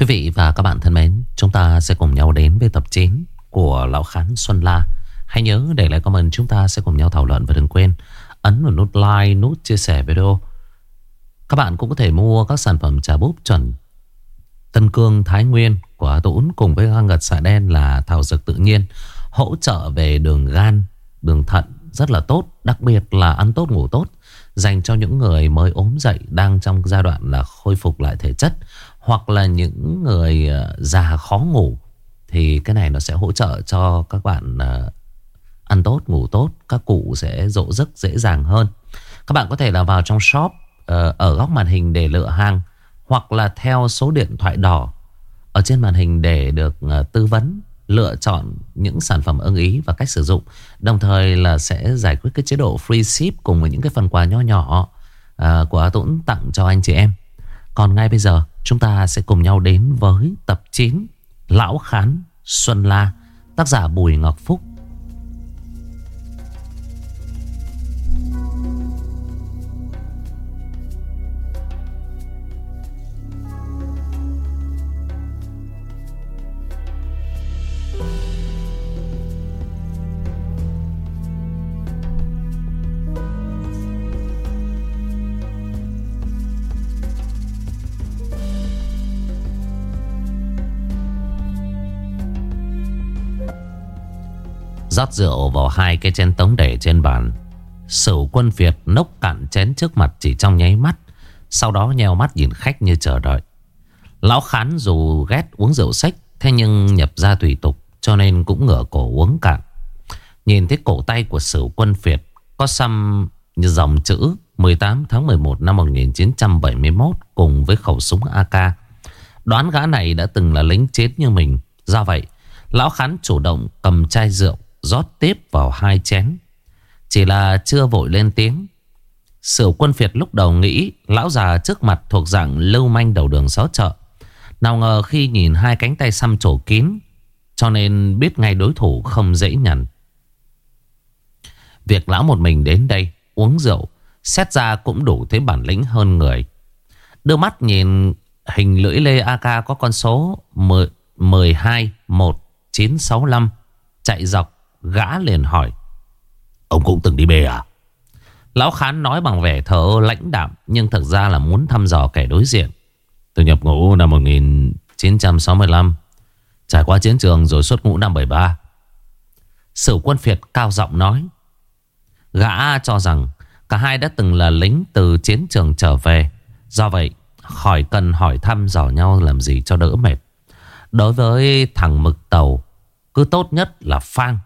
Quý vị và các bạn thân mến, chúng ta sẽ cùng nhau đến với tập 9 của Lão Khán Xuân La. Hãy nhớ để lại comment chúng ta sẽ cùng nhau thảo luận và đừng quên ấn vào nút like, nút chia sẻ video. Các bạn cũng có thể mua các sản phẩm trà búp chuẩn Tân Cương Thái Nguyên của Tũng cùng với găng gật xạ đen là thảo dược tự nhiên hỗ trợ về đường gan, đường thận rất là tốt, đặc biệt là ăn tốt ngủ tốt dành cho những người mới ốm dậy đang trong giai đoạn là khôi phục lại thể chất hoặc là những người ờ, già khó ngủ thì cái này nó sẽ hỗ trợ cho các bạn ờ, ăn tốt, ngủ tốt, các cụ sẽ dỗ giấc dễ dàng hơn. Các bạn có thể là vào trong shop ờ, ở góc màn hình để lựa hàng hoặc là theo số điện thoại đỏ ở trên màn hình để được tư vấn lựa chọn những sản phẩm ưng ý và cách sử dụng. Đồng thời là sẽ giải quyết cái chế độ free ship cùng với những cái phần quà nho nhỏ uh, của A Tuấn tặng cho anh chị em. Còn ngay bây giờ, chúng ta sẽ cùng nhau đến với tập 9 Lão Khán Xuân La, tác giả Bùi Ngọc Phúc. Rót rượu vào hai cái chén tống để trên bàn. Sửu quân Việt nốc cạn chén trước mặt chỉ trong nháy mắt, Sau đó nheo mắt nhìn khách như chờ đợi. Lão Khán dù ghét uống rượu sách Thế nhưng nhập ra tùy tục, Cho nên cũng ngửa cổ uống cạn. Nhìn thấy cổ tay của Sửu quân Việt Có xăm như dòng chữ 18 tháng 11 năm 1971 Cùng với khẩu súng AK Đoán gã này đã từng là lính chết như mình. Do vậy, Lão Khán chủ động cầm chai rượu rót tiếp vào hai chén. Chỉ là chưa vội lên tiếng. Sửu quân phiệt lúc đầu nghĩ lão già trước mặt thuộc dạng lưu manh đầu đường xó chợ. Nào ngờ khi nhìn hai cánh tay xăm trổ kín cho nên biết ngay đối thủ không dễ nhằn. Việc lão một mình đến đây uống rượu xét ra cũng đủ thấy bản lĩnh hơn người. Đưa mắt nhìn hình lưỡi lê AK có con số 10, 12 1965 chạy dọc Gã liền hỏi, Ông cũng từng đi bê à? Lão Khán nói bằng vẻ thở lãnh đạm, Nhưng thực ra là muốn thăm dò kẻ đối diện. Tôi nhập ngũ năm 1965 Trải qua chiến trường rồi xuất ngũ năm 73 Sử quân Việt cao giọng nói, Gã cho rằng Cả hai đã từng là lính từ chiến trường trở về, Do vậy khỏi cần hỏi thăm dò nhau làm gì cho đỡ mệt. Đối với thằng mực tàu, Cứ tốt nhất là phang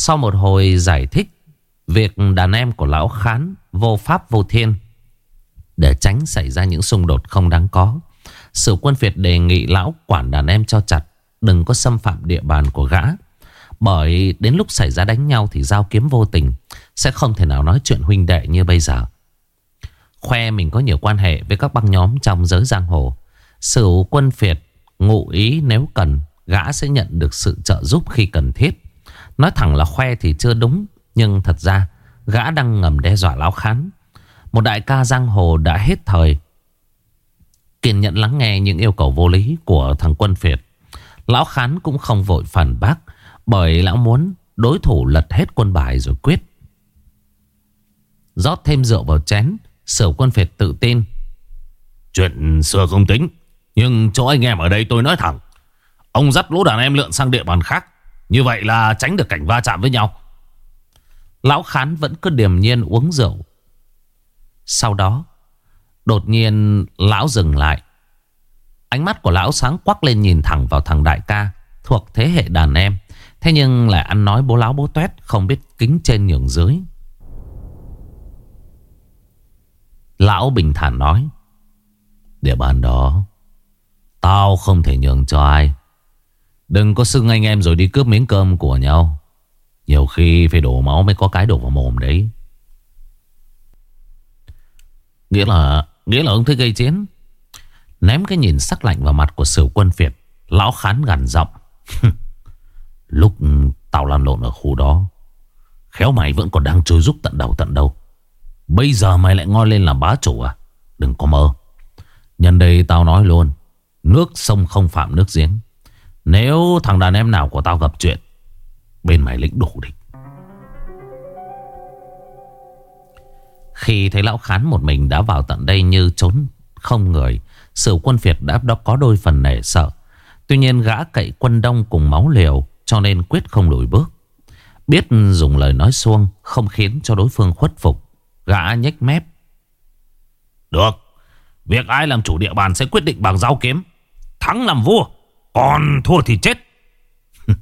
sau một hồi giải thích, Việc đàn em của lão khán Vô pháp vô thiên. Để tránh xảy ra những xung đột không đáng có, Sử quân Việt đề nghị lão quản đàn em cho chặt, Đừng có xâm phạm địa bàn của gã. Bởi đến lúc xảy ra đánh nhau Thì giao kiếm vô tình, Sẽ không thể nào nói chuyện huynh đệ như bây giờ. Khoe mình có nhiều quan hệ Với các băng nhóm trong giới giang hồ, Sử quân Việt ngụ ý nếu cần, Gã sẽ nhận được sự trợ giúp khi cần thiết. Nói thẳng là khoe thì chưa đúng, Nhưng thật ra, gã đang ngầm đe dọa lão khán. Một đại ca giang hồ đã hết thời. Kiên nhẫn lắng nghe những yêu cầu vô lý của thằng quân Việt. Lão khán cũng không vội phản bác, Bởi lão muốn đối thủ lật hết quân bài rồi quyết. Rót thêm rượu vào chén, Sở quân Việt tự tin. Chuyện xưa không tính, Nhưng chỗ anh em ở đây tôi nói thẳng. Ông dắt lũ đàn em lượn sang địa bàn khác như vậy là tránh được cảnh va chạm với nhau. Lão Khán vẫn cứ điềm nhiên uống rượu. Sau đó, Đột nhiên lão dừng lại. Ánh mắt của lão sáng quắc lên nhìn thẳng vào thằng đại ca, Thuộc thế hệ đàn em. Thế nhưng lại ăn nói bố lão bố tuét, Không biết kính trên nhường dưới. Lão bình thản nói, Địa bàn đó, Tao không thể nhường cho ai. Đừng có xưng anh em rồi đi cướp miếng cơm của nhau. Nhiều khi phải đổ máu mới có cái đổ vào mồm đấy. Nghĩa là Nghĩa là ông thích gây chiến. Ném cái nhìn sắc lạnh vào mặt của sử quân Việt, Lão khán gằn giọng. Lúc tao làm lộn ở khu đó, Khéo mày vẫn còn đang trôi giúp tận đầu tận đầu Bây giờ mày lại ngoi lên làm bá chủ à? Đừng có mơ. Nhân đây tao nói luôn, Nước sông không phạm nước giếng. Nếu thằng đàn em nào của tao gặp chuyện, Bên mày lĩnh đủ địch Khi thấy lão khán một mình đã vào tận đây như trốn không người, sự quân Việt đã có đôi phần nể sợ. Tuy nhiên gã cậy quân đông cùng máu liều, Cho nên quyết không lùi bước. Biết dùng lời nói xuông Không khiến cho đối phương khuất phục, Gã nhếch mép. Được, Việc ai làm chủ địa bàn sẽ quyết định bằng dao kiếm, Thắng làm vua. Còn thua thì chết.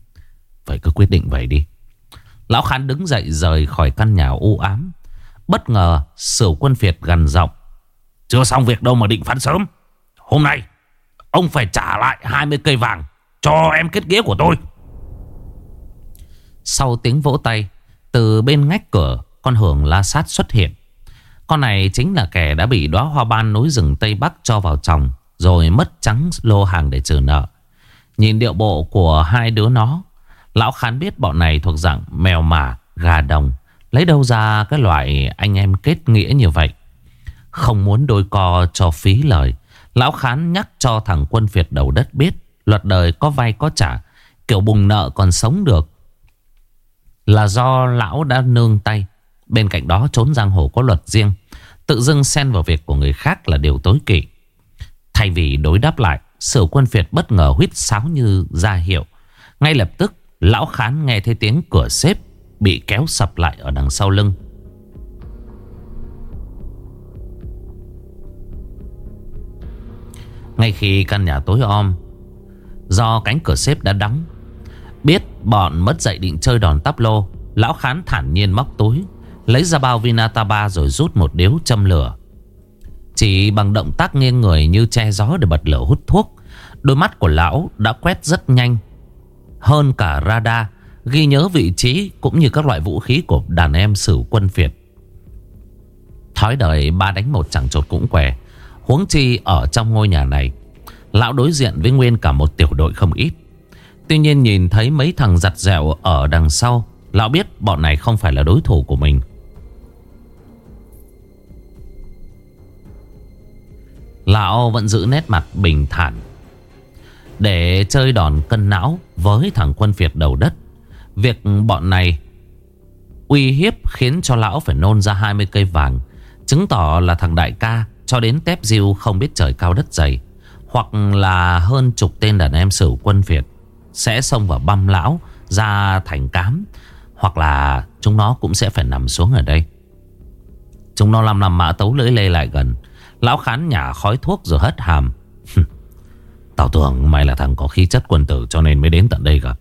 Vậy cứ quyết định vậy đi. Lão Khán đứng dậy rời khỏi căn nhà u ám. Bất ngờ, Sửu quân Việt gần giọng, Chưa xong việc đâu mà định phán sớm. Hôm nay, Ông phải trả lại 20 cây vàng Cho em kết nghĩa của tôi. Sau tiếng vỗ tay, Từ bên ngách cửa, Con hưởng la sát xuất hiện. Con này chính là kẻ đã bị đóa hoa ban núi rừng Tây Bắc cho vào chồng, Rồi mất trắng lô hàng để trừ nợ. Nhìn điệu bộ của hai đứa nó Lão Khán biết bọn này thuộc dạng mèo mả, gà đồng Lấy đâu ra cái loại anh em kết nghĩa như vậy? Không muốn đôi co cho phí lời Lão Khán nhắc cho thằng quân Việt đầu đất biết Luật đời có vay có trả Kiểu bùng nợ còn sống được. Là do lão đã nương tay Bên cạnh đó trốn giang hồ có luật riêng Tự dưng xen vào việc của người khác là điều tối kỵ. Thay vì đối đáp lại Sử quân Việt bất ngờ huyết sáo như ra hiệu. Ngay lập tức, Lão Khán nghe thấy tiếng cửa xếp Bị kéo sập lại ở đằng sau lưng. Ngay khi căn nhà tối om, Do cánh cửa xếp đã đóng, Biết bọn mất dậy định chơi đòn tắp lô, Lão Khán thản nhiên móc túi, Lấy ra bao Vinataba rồi rút một điếu châm lửa. Chỉ bằng động tác nghiêng người như che gió để bật lửa hút thuốc, Đôi mắt của lão đã quét rất nhanh. Hơn cả radar, Ghi nhớ vị trí cũng như các loại vũ khí của đàn em sử quân Việt. Thói đời ba đánh một chẳng chột cũng què, Huống chi ở trong ngôi nhà này, Lão đối diện với nguyên cả một tiểu đội không ít. Tuy nhiên nhìn thấy mấy thằng giặt dẹo ở đằng sau, Lão biết bọn này không phải là đối thủ của mình. Lão vẫn giữ nét mặt bình thản. Để chơi đòn cân não với thằng quân Việt đầu đất, Việc bọn này uy hiếp khiến cho lão phải nôn ra 20 cây vàng, Chứng tỏ là thằng đại ca cho đến tép diêu không biết trời cao đất dày, Hoặc là hơn chục tên đàn em sử quân Việt Sẽ xông vào băm lão ra thành cám, Hoặc là chúng nó cũng sẽ phải nằm xuống ở đây. Chúng nó làm nằm mã tấu lưỡi lê lại gần Lão khán nhả khói thuốc rồi hất hàm. Tao tưởng mày là thằng có khí chất quân tử cho nên mới đến tận đây gặp.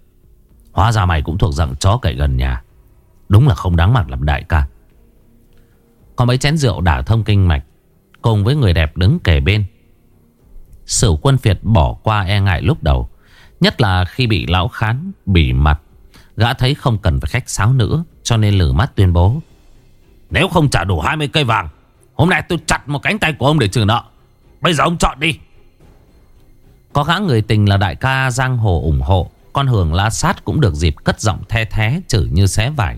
Hóa ra mày cũng thuộc dạng chó cậy gần nhà. Đúng là không đáng mặt làm đại ca. Có mấy chén rượu đả thông kinh mạch, Cùng với người đẹp đứng kề bên. Sử quân Việt bỏ qua e ngại lúc đầu, Nhất là khi bị lão khán Bỉ mặt. Gã thấy không cần phải khách sáo nữa, Cho nên lử mắt tuyên bố. Nếu không trả đủ 20 cây vàng Hôm nay tôi chặt một cánh tay của ông để trừ nợ. Bây giờ ông chọn đi. Có gã người tình là đại ca Giang Hồ ủng hộ. Con Hường La Sát cũng được dịp cất giọng the thế Chửi như xé vải.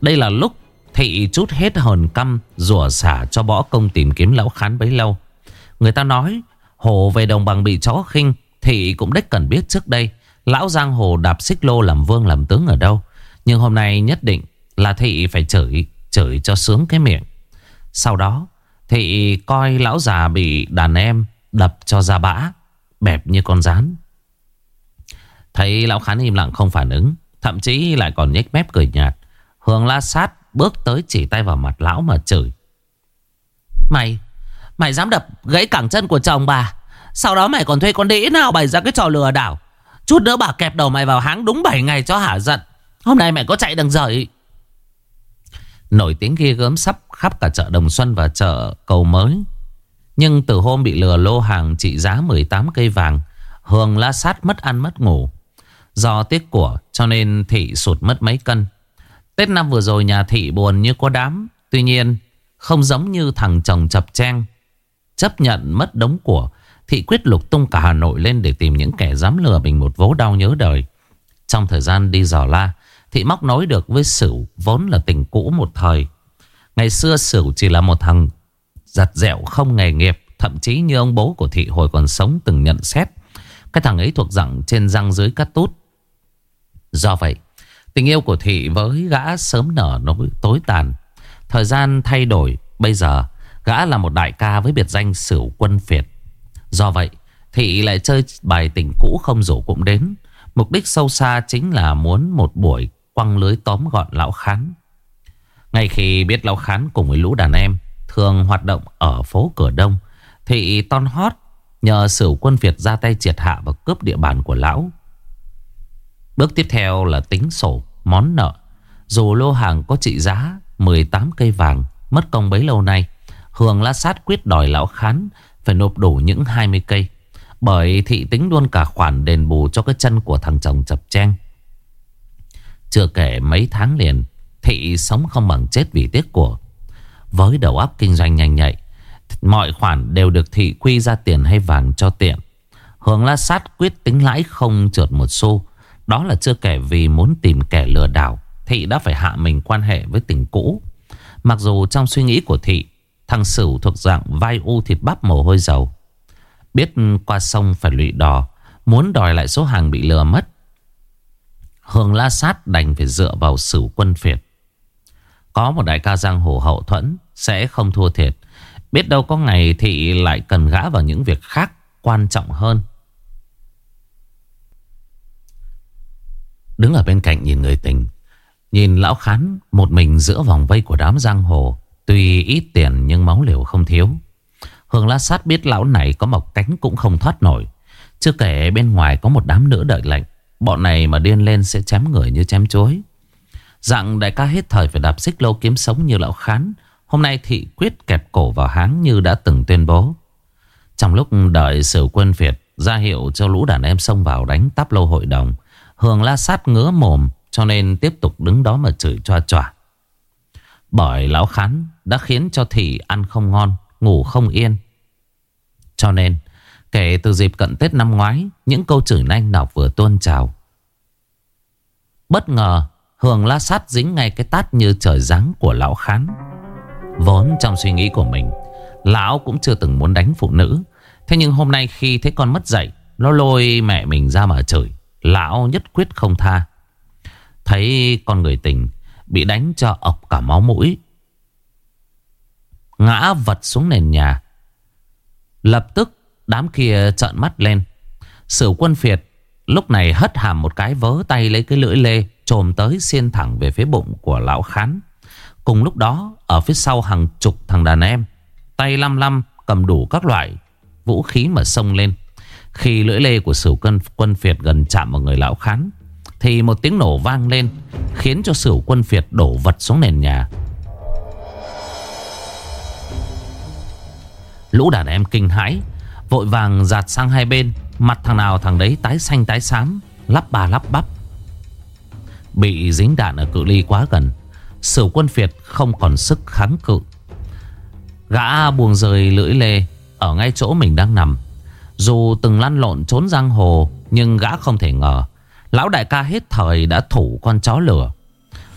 Đây là lúc Thị chút hết hờn căm, Rủa xả cho bỏ công tìm kiếm lão khán bấy lâu. Người ta nói, Hồ về đồng bằng bị chó khinh, Thị cũng đích cần biết trước đây, Lão Giang Hồ đạp xích lô làm vương làm tướng ở đâu. Nhưng hôm nay nhất định Là Thị phải chửi Chửi cho sướng cái miệng. Sau đó Thị coi lão già bị đàn em Đập cho ra bã, Bẹp như con rán. Thấy lão khán im lặng không phản ứng, Thậm chí lại còn nhếch mép cười nhạt. Hương la sát Bước tới chỉ tay vào mặt lão mà chửi. Mày Mày dám đập gãy cẳng chân của chồng bà? Sau đó mày còn thuê con đĩ nào bày ra cái trò lừa đảo? Chút nữa bà kẹp đầu mày vào háng đúng 7 ngày cho hả giận. Hôm nay mày có chạy đằng rời Nổi tiếng ghi gớm sắp khắp cả chợ Đồng Xuân và chợ Cầu Mới. Nhưng từ hôm bị lừa lô hàng trị giá 18 cây vàng Hường la sát mất ăn mất ngủ. Do tiếc của, cho nên thị sụt mất mấy cân. Tết năm vừa rồi nhà thị buồn như có đám. Tuy nhiên, không giống như thằng chồng chập trang Chấp nhận mất đống của, Thị quyết lục tung cả Hà Nội lên để tìm những kẻ dám lừa mình một vố đau nhớ đời. Trong thời gian đi dò la Thị móc nối được với Sửu Vốn là tình cũ một thời. Ngày xưa Sửu chỉ là một thằng Giặt dẹo không nghề nghiệp, Thậm chí như ông bố của thị hồi còn sống từng nhận xét. Cái thằng ấy thuộc dạng trên răng dưới cắt tút. Do vậy, Tình yêu của thị với gã sớm nở nỗi tối tàn. Thời gian thay đổi, Bây giờ gã là một đại ca với biệt danh Sửu Quân Phiệt Do vậy, Thị lại chơi bài tình cũ không rủ cũng đến. Mục đích sâu xa chính là muốn một buổi quăng lưới tóm gọn lão khán ngay khi biết Lão Khán cùng với lũ đàn em thường hoạt động ở phố Cửa Đông, thì Ton Hót nhờ sử quân Việt ra tay triệt hạ và cướp địa bàn của Lão. Bước tiếp theo là tính sổ, món nợ. Dù lô hàng có trị giá 18 cây vàng, mất công bấy lâu nay, Hường La Sát quyết đòi Lão Khán phải nộp đủ những 20 cây. Bởi thị tính luôn cả khoản đền bù cho cái chân của thằng chồng chập chen. Chưa kể mấy tháng liền, Thị sống không bằng chết vì tiếc của. Với đầu óc kinh doanh nhanh nhạy, Mọi khoản đều được thị quy ra tiền hay vàng cho tiện. Hướng la sát quyết tính lãi không trượt một xu. Đó là chưa kể vì muốn tìm kẻ lừa đảo, Thị đã phải hạ mình quan hệ với tình cũ. Mặc dù trong suy nghĩ của Thị, Thằng Sửu thuộc dạng vai u thịt bắp mồ hôi dầu. Biết qua sông phải lụy đò, Muốn đòi lại số hàng bị lừa mất Hương La Sát đành phải dựa vào Sửu quân phiệt. Có một đại ca giang hồ hậu thuẫn, Sẽ không thua thiệt. Biết đâu có ngày thị lại cần gã vào những việc khác Quan trọng hơn. Đứng ở bên cạnh nhìn người tình, Nhìn lão khán Một mình giữa vòng vây của đám giang hồ, Tuy ít tiền nhưng máu liều không thiếu. Hương La sát biết lão này có mọc cánh cũng không thoát nổi. Chưa kể bên ngoài có một đám nữa đợi lệnh. Bọn này mà điên lên sẽ chém người như chém chối. Dạng đại ca hết thời phải đạp xích lô kiếm sống như lão khán. Hôm nay thị quyết kẹp cổ vào háng như đã từng tuyên bố. Trong lúc đợi sử quân Việt ra hiệu cho lũ đàn em xông vào đánh táp lô hội đồng. Hường la sát ngứa mồm cho nên tiếp tục đứng đó mà chửi choa choa Bởi lão khán đã khiến cho thị ăn không ngon, ngủ không yên. Cho nên kể từ dịp cận Tết năm ngoái, Những câu chửi nanh nọc vừa tuôn trào. Bất ngờ, Hường la sát dính ngay cái tát như trời giáng của lão khán. Vốn trong suy nghĩ của mình, Lão cũng chưa từng muốn đánh phụ nữ. Thế nhưng hôm nay khi thấy con mất dậy Nó lôi mẹ mình ra mà chửi, Lão nhất quyết không tha. Thấy con người tình Bị đánh cho ọc cả máu mũi. Ngã vật xuống nền nhà. Lập tức đám kia trợn mắt lên Sử quân phiệt Lúc này hất hàm một cái vớ tay lấy cái lưỡi lê trồm tới xiên thẳng về phía bụng của lão khán. Cùng lúc đó, ở phía sau hàng chục thằng đàn em, tay lăm lăm cầm đủ các loại vũ khí mà xông lên. Khi lưỡi lê của sử quân, quân Việt gần chạm vào người lão khán, thì một tiếng nổ vang lên, khiến cho sử quân Việt đổ vật xuống nền nhà. Lũ đàn em kinh hãi, vội vàng giạt sang hai bên, mặt thằng nào thằng đấy tái xanh tái xám, lắp bà lắp bắp. Bị dính đạn ở cự ly quá gần Sử quân Việt không còn sức kháng cự. Gã buông rời lưỡi lê Ở ngay chỗ mình đang nằm. Dù từng lăn lộn trốn giang hồ Nhưng gã không thể ngờ Lão đại ca hết thời đã thủ con chó lửa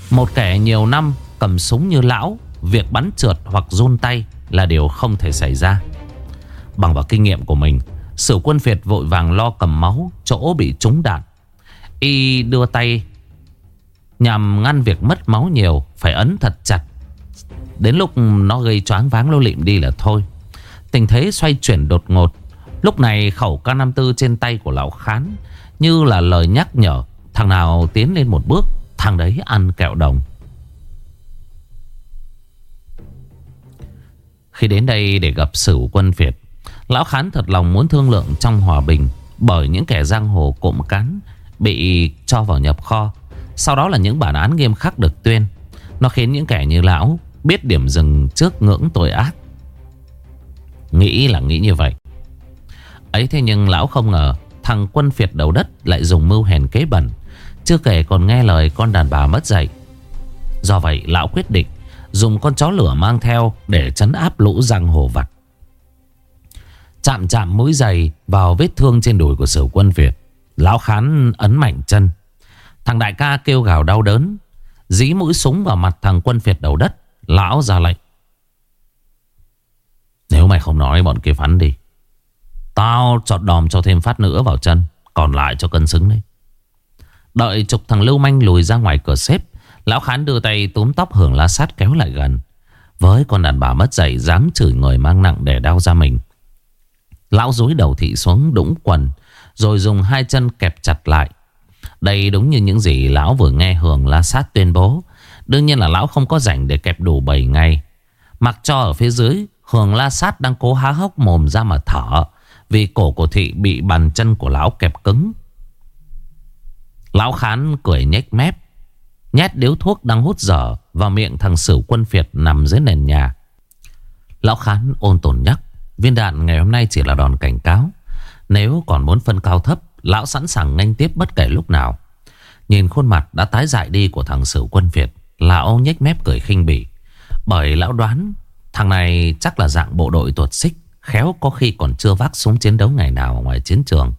Một kẻ nhiều năm cầm súng như lão Việc bắn trượt hoặc run tay là điều không thể xảy ra. Bằng vào kinh nghiệm của mình. Sử quân Việt vội vàng lo cầm máu, Chỗ bị trúng đạn. Y đưa tay Nhằm ngăn việc mất máu nhiều, Phải ấn thật chặt. Đến lúc nó gây choáng váng lô lịm đi là thôi. Tình thế xoay chuyển đột ngột. Lúc này khẩu K54 trên tay của lão khán Như là lời nhắc nhở. Thằng nào tiến lên một bước, Thằng đấy ăn kẹo đồng. Khi đến đây để gặp sử quân Việt Lão Khán thật lòng muốn thương lượng trong hòa bình, Bởi những kẻ giang hồ cộm cán Bị cho vào nhập kho. Sau đó là những bản án nghiêm khắc được tuyên. Nó khiến những kẻ như lão Biết điểm dừng trước ngưỡng tội ác. Nghĩ là nghĩ như vậy. Ấy thế nhưng lão không ngờ Thằng quân phiệt đầu đất lại dùng mưu hèn kế bẩn. Chưa kể còn nghe lời con đàn bà mất dạy. Do vậy lão quyết định Dùng con chó lửa mang theo Để chấn áp lũ giang hồ vặt. Chạm chạm mũi giày Vào vết thương trên đùi của sử quân Việt. Lão khán ấn mạnh chân. Thằng đại ca kêu gào đau đớn. Dí mũi súng vào mặt thằng quân Việt đầu đất. Lão ra lệnh. Nếu mày không nói, bọn kia phắn đi. Tao chọt đòm cho thêm phát nữa vào chân, Còn lại cho cân xứng đấy. Đợi chục thằng lưu manh lùi ra ngoài cửa xếp, Lão Khán đưa tay túm tóc hưởng lá sát kéo lại gần. Với con đàn bà mất dạy Dám chửi người mang nặng để đau ra mình Lão dối đầu thị xuống đũng quần, Rồi dùng hai chân kẹp chặt lại. Đây đúng như những gì lão vừa nghe Hường La Sát tuyên bố. Đương nhiên là lão không có rảnh để kẹp đủ 7 ngày Mặc cho ở phía dưới, Hường La Sát đang cố há hốc mồm ra mà thở, Vì cổ của thị bị bàn chân của lão kẹp cứng. Lão Khán cười nhếch mép, Nhét điếu thuốc đang hút dở Vào miệng thằng sử quân Việt nằm dưới nền nhà. Lão Khán ôn tồn nhắc Viên đạn ngày hôm nay chỉ là đòn cảnh cáo. Nếu còn muốn phân cao thấp, Lão sẵn sàng nghênh tiếp bất kể lúc nào. Nhìn khuôn mặt đã tái dại đi của thằng Sử quân Việt, Lão nhếch mép cười khinh bỉ. Bởi lão đoán, Thằng này chắc là dạng bộ đội tuột xích, Khéo có khi còn chưa vác súng chiến đấu ngày nào ngoài chiến trường.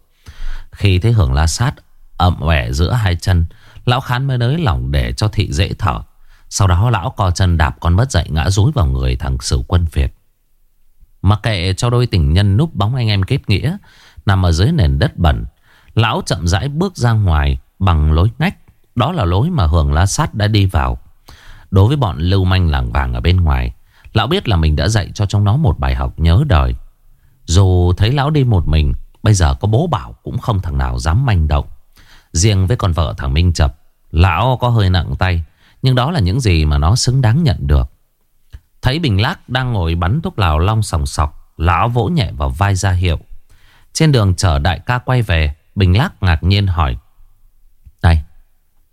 Khi thấy hưởng la sát ậm ẹ giữa hai chân, Lão khán mới nới lỏng để cho thị dễ thở. Sau đó lão co chân đạp con mất dậy ngã rúi vào người thằng Sử quân Việt. Mặc kệ cho đôi tình nhân núp bóng anh em kết nghĩa, Nằm ở dưới nền đất bẩn. Lão chậm rãi bước ra ngoài Bằng lối ngách. Đó là lối mà Hường La Sát đã đi vào. Đối với bọn lưu manh làng vàng ở bên ngoài, Lão biết là mình đã dạy cho trong nó một bài học nhớ đời. Dù thấy lão đi một mình, Bây giờ có bố bảo cũng không thằng nào dám manh động. Riêng với con vợ thằng Minh Chập, Lão có hơi nặng tay, Nhưng đó là những gì mà nó xứng đáng nhận được. Thấy Bình Lác đang ngồi bắn thuốc lào long sòng sọc, Lão vỗ nhẹ vào vai ra hiệu. Trên đường chở đại ca quay về, Bình Lác ngạc nhiên hỏi, Này,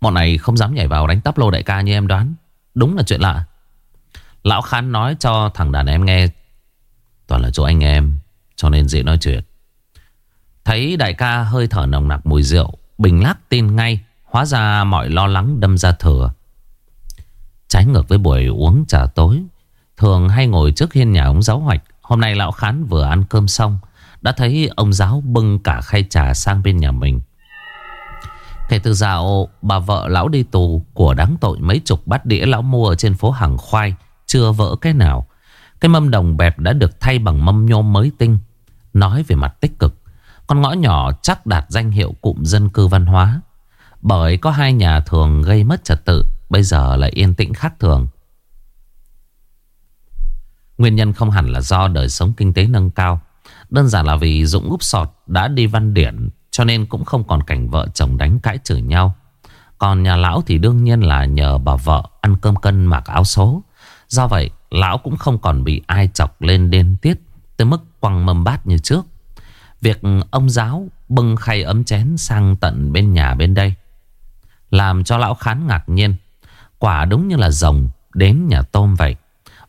Bọn này không dám nhảy vào đánh tắp lô đại ca như em đoán. Đúng là chuyện lạ. Lão Khán nói cho thằng đàn em nghe, Toàn là chỗ anh em, Cho nên dễ nói chuyện. Thấy đại ca hơi thở nồng nặc mùi rượu, Bình Lác tin ngay, Hóa ra mọi lo lắng đâm ra thừa. Trái ngược với buổi uống trà tối Thường hay ngồi trước hiên nhà ông giáo hoạch. Hôm nay lão khán vừa ăn cơm xong, Đã thấy ông giáo bưng cả khay trà sang bên nhà mình. Kể từ dạo, bà vợ lão đi tù Của đáng tội mấy chục bát đĩa lão mua ở trên phố hàng khoai Chưa vỡ cái nào. Cái mâm đồng bẹp đã được thay bằng mâm nhôm mới tinh, Nói về mặt tích cực. Con ngõ nhỏ chắc đạt danh hiệu cụm dân cư văn hóa. Bởi có hai nhà thường gây mất trật tự, Bây giờ lại yên tĩnh khác thường. Nguyên nhân không hẳn là do đời sống kinh tế nâng cao. Đơn giản là vì Dũng úp sọt, đã đi văn điển, Cho nên cũng không còn cảnh vợ chồng đánh cãi chửi nhau. Còn nhà lão thì đương nhiên là nhờ bà vợ ăn cơm cân mặc áo số. Do vậy, lão cũng không còn bị ai chọc lên đen tiết, Tới mức quăng mâm bát như trước. Việc ông giáo bưng khay ấm chén sang tận bên nhà bên đây, Làm cho lão khán ngạc nhiên. Quả đúng như là rồng đến nhà tôm vậy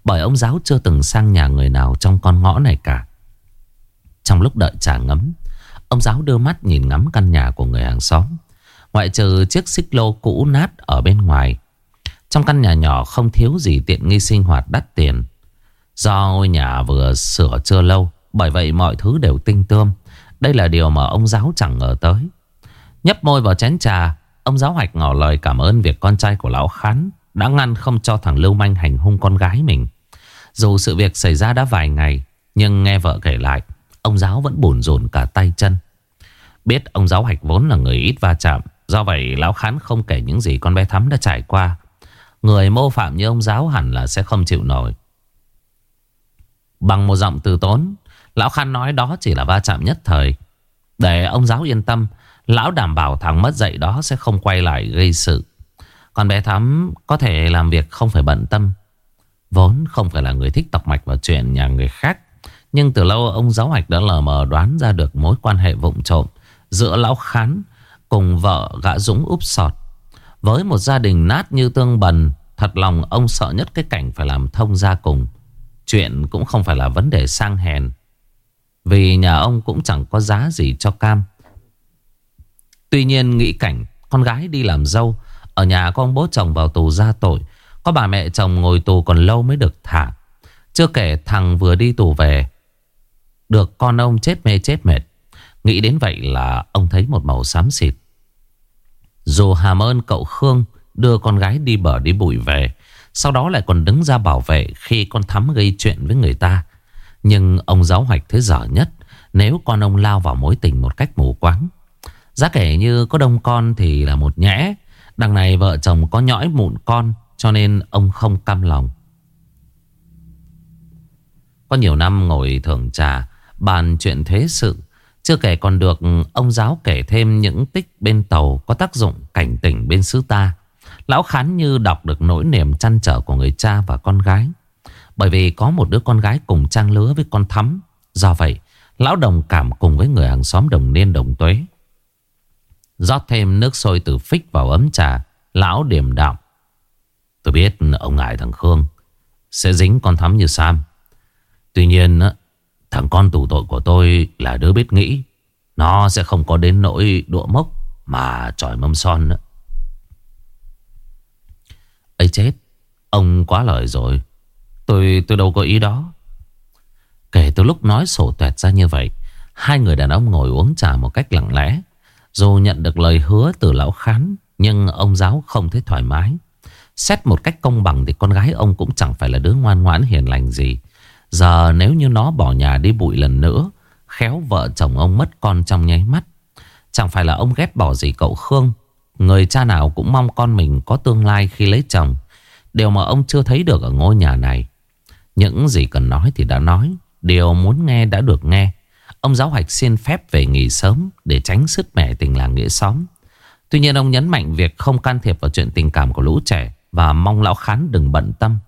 bởi ông giáo chưa từng sang nhà người nào trong con ngõ này cả. Trong lúc đợi trà ngấm, Ông giáo đưa mắt nhìn ngắm căn nhà của người hàng xóm. Ngoại trừ chiếc xích lô cũ nát ở bên ngoài, Trong căn nhà nhỏ không thiếu gì tiện nghi sinh hoạt đắt tiền. Do ngôi nhà vừa sửa chưa lâu, Bởi vậy mọi thứ đều tinh tươm. Đây là điều mà ông giáo chẳng ngờ tới. Nhấp môi vào chén trà, Ông giáo hoạch ngỏ lời cảm ơn việc con trai của lão khán Đã ngăn không cho thằng Lưu Manh hành hung con gái mình dù sự việc xảy ra đã vài ngày, Nhưng nghe vợ kể lại, Ông giáo vẫn buồn rồn cả tay chân. Biết ông giáo hạch vốn là người ít va chạm, Do vậy lão khán không kể những gì con bé Thắm đã trải qua. Người mô phạm như ông giáo hẳn là sẽ không chịu nổi. Bằng một giọng từ tốn, Lão khán nói đó chỉ là va chạm nhất thời. Để ông giáo yên tâm, Lão đảm bảo thằng mất dạy đó sẽ không quay lại gây sự. Còn bé Thắm có thể làm việc không phải bận tâm Vốn không phải là người thích tọc mạch vào chuyện nhà người khác, Nhưng từ lâu ông giáo hoạch đã lờ mờ đoán ra được mối quan hệ vụng trộm Giữa lão khán cùng vợ gã dũng úp sọt. Với một gia đình nát như tương bần, Thật lòng ông sợ nhất cái cảnh phải làm thông gia cùng. Chuyện cũng không phải là vấn đề sang hèn, Vì nhà ông cũng chẳng có giá gì cho cam. Tuy nhiên nghĩ cảnh, con gái đi làm dâu, Ở nhà con bố chồng vào tù ra tội có bà mẹ chồng ngồi tù còn lâu mới được thả. Chưa kể thằng vừa đi tù về. Được con ông chết mê chết mệt. Nghĩ đến vậy là ông thấy một màu xám xịt. Dù hàm ơn cậu Khương đưa con gái đi bờ đi bụi về, Sau đó lại còn đứng ra bảo vệ khi con Thắm gây chuyện với người ta. Nhưng ông giáo hoạch thế dở nhất, Nếu con ông lao vào mối tình một cách mù quáng. Giá kể như có đông con thì là một nhẽ. Đằng này vợ chồng có nhõi mụn con cho nên ông không cam lòng. Có nhiều năm ngồi thưởng trà, Bàn chuyện thế sự. Chưa kể còn được ông giáo kể thêm những tích bên tàu Có tác dụng cảnh tỉnh bên xứ ta. Lão Khán như đọc được nỗi niềm chăn trở của người cha và con gái. Bởi vì có một đứa con gái cùng trang lứa với con thắm. Do vậy, Lão đồng cảm cùng với người hàng xóm đồng niên đồng tuế. Rót thêm nước sôi từ phích vào ấm trà. Lão điềm đạm. Tôi biết ông ngại thằng Khương sẽ dính con thắm như Sam. Tuy nhiên, thằng con tù tội của tôi là đứa biết nghĩ. Nó sẽ không có đến nỗi đụa mốc mà tròi mâm son nữa. ấy chết, ông quá lời rồi. Tôi tôi đâu có ý đó. Kể từ lúc nói sổ tuẹt ra như vậy, hai người đàn ông ngồi uống trà một cách lặng lẽ. Dù nhận được lời hứa từ lão khán Nhưng ông giáo không thấy thoải mái Xét một cách công bằng Thì con gái ông cũng chẳng phải là đứa ngoan ngoãn hiền lành gì. Giờ nếu như nó bỏ nhà đi bụi lần nữa, Khéo vợ chồng ông mất con trong nháy mắt. Chẳng phải là ông ghét bỏ gì cậu Khương. Người cha nào cũng mong con mình có tương lai khi lấy chồng. Điều mà ông chưa thấy được ở ngôi nhà này. Những gì cần nói thì đã nói. Điều muốn nghe đã được nghe. Ông giáo hoạch xin phép về nghỉ sớm để tránh sứt mẻ tình làng nghĩa xóm. Tuy nhiên ông nhấn mạnh việc không can thiệp vào chuyện tình cảm của lũ trẻ và mong lão khán đừng bận tâm.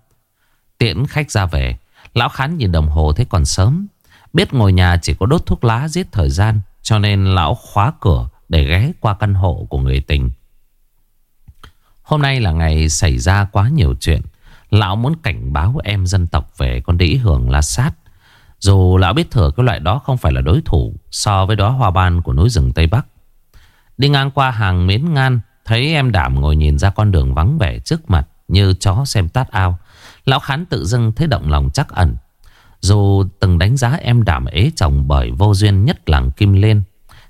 Tiễn khách ra về, lão khán nhìn đồng hồ thấy còn sớm. Biết ngồi nhà chỉ có đốt thuốc lá giết thời gian cho nên lão khóa cửa để ghé qua căn hộ của người tình. Hôm nay là ngày xảy ra quá nhiều chuyện. Lão muốn cảnh báo em dân tộc về con đĩ hưởng la sát. Dù lão biết thừa cái loại đó không phải là đối thủ so với đó hoa ban của núi rừng Tây Bắc. Đi ngang qua hàng miến ngan, thấy em đảm ngồi nhìn ra con đường vắng vẻ trước mặt như chó xem tát ao. Lão Khán tự dưng thấy động lòng chắc ẩn. Dù từng đánh giá em đảm ế chồng bởi vô duyên nhất làng Kim Liên.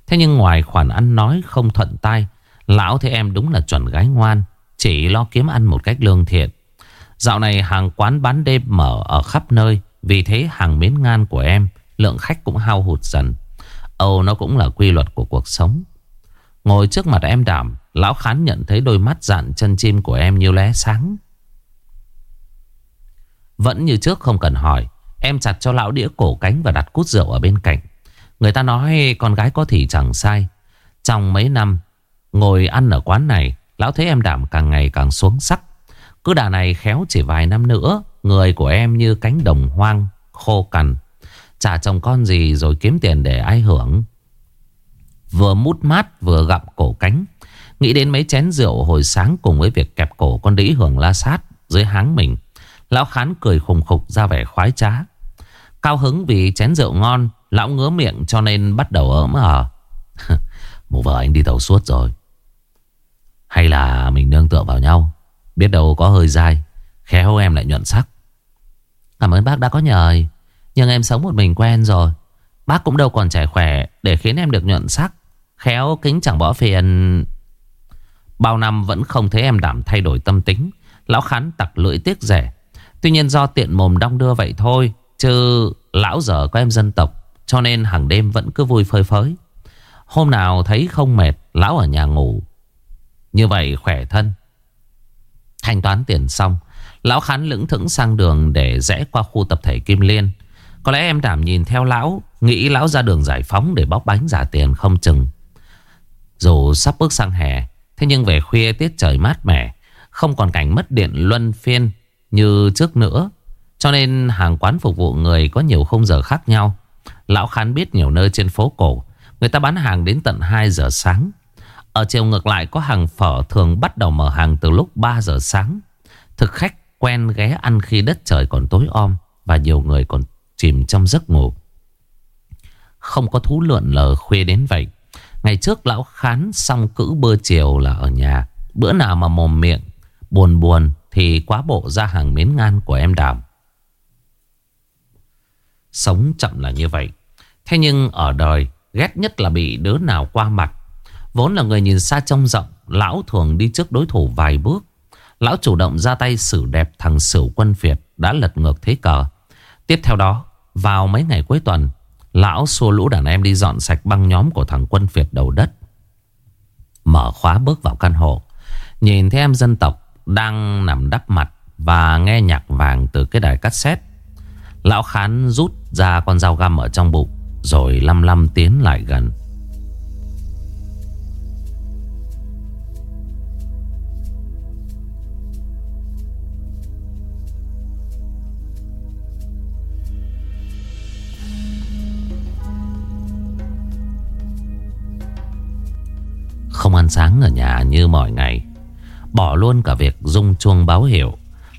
Thế nhưng ngoài khoản ăn nói không thuận tai, lão thấy em đúng là chuẩn gái ngoan, chỉ lo kiếm ăn một cách lương thiện. Dạo này hàng quán bán đêm mở ở khắp nơi, vì thế hàng miến ngan của em Lượng khách cũng hao hụt dần Âu nó cũng là quy luật của cuộc sống Ngồi trước mặt em đảm Lão khán nhận thấy đôi mắt dạn chân chim của em như lé sáng. Vẫn như trước không cần hỏi, Em chặt cho lão đĩa cổ cánh và đặt cút rượu ở bên cạnh. Người ta nói con gái có thì chẳng sai. Trong mấy năm Ngồi ăn ở quán này, Lão thấy em đảm càng ngày càng xuống sắc. Cứ đà này khéo chỉ vài năm nữa, Người của em như cánh đồng hoang, Khô cằn. Chả chồng con gì rồi kiếm tiền để ai hưởng. Vừa mút mát, vừa gặm cổ cánh. Nghĩ đến mấy chén rượu hồi sáng Cùng với việc kẹp cổ con đĩ hưởng la sát Dưới háng mình, Lão khán cười khùng khục ra vẻ khoái trá. Cao hứng vì chén rượu ngon, Lão ngứa miệng cho nên bắt đầu ấm ở Một vợ anh đi tàu suốt rồi. Hay là mình nương tựa vào nhau, Biết đâu có hơi dai, Khéo em lại nhuận sắc. Cảm ơn bác đã có nhờ Nhưng em sống một mình quen rồi, Bác cũng đâu còn trẻ khỏe Để khiến em được nhuận sắc. Khéo kính chẳng bỏ phiền. Bao năm vẫn không thấy em đảm thay đổi tâm tính. Lão khán tặc lưỡi tiếc rẻ. Tuy nhiên do tiện mồm đong đưa vậy thôi Chứ lão dở có em dân tộc Cho nên hàng đêm vẫn cứ vui phơi phới. Hôm nào thấy không mệt Lão ở nhà ngủ. Như vậy khỏe thân. Thanh toán tiền xong Lão Khán lững thững sang đường để rẽ qua khu tập thể Kim Liên. Có lẽ em đảm nhìn theo lão, nghĩ lão ra đường giải phóng để bóc bánh giả tiền không chừng. Dù sắp bước sang hè, thế nhưng về khuya tiết trời mát mẻ, không còn cảnh mất điện luân phiên như trước nữa. Cho nên hàng quán phục vụ người có nhiều khung giờ khác nhau. Lão Khán biết nhiều nơi trên phố cổ, người ta bán hàng đến tận 2 giờ sáng. Ở chiều ngược lại có hàng phở thường bắt đầu mở hàng từ lúc 3 giờ sáng. Thực khách quen ghé ăn khi đất trời còn tối om và nhiều người còn chìm trong giấc ngủ. Không có thú lượn lờ khuya đến vậy. Ngày trước lão khán xong cữ bơ chiều là ở nhà. Bữa nào mà mồm miệng buồn buồn thì quá bộ ra hàng miến ngan của em đàm. Sống chậm là như vậy. Thế nhưng ở đời ghét nhất là bị đứa nào qua mặt. Vốn là người nhìn xa trông rộng, lão thường đi trước đối thủ vài bước. Lão chủ động ra tay xử đẹp thằng Sửu quân Việt đã lật ngược thế cờ. Tiếp theo đó, Vào mấy ngày cuối tuần Lão xua lũ đàn em đi dọn sạch băng nhóm của thằng quân phiệt đầu đất. Mở khóa bước vào căn hộ. Nhìn thấy em dân tộc Đang nằm đắp mặt Và nghe nhạc vàng từ cái đài cassette. Lão Khán rút ra con dao găm ở trong bụng, Rồi lăm lăm tiến lại gần. Không ăn sáng ở nhà như mọi ngày. Bỏ luôn cả việc rung chuông báo hiệu.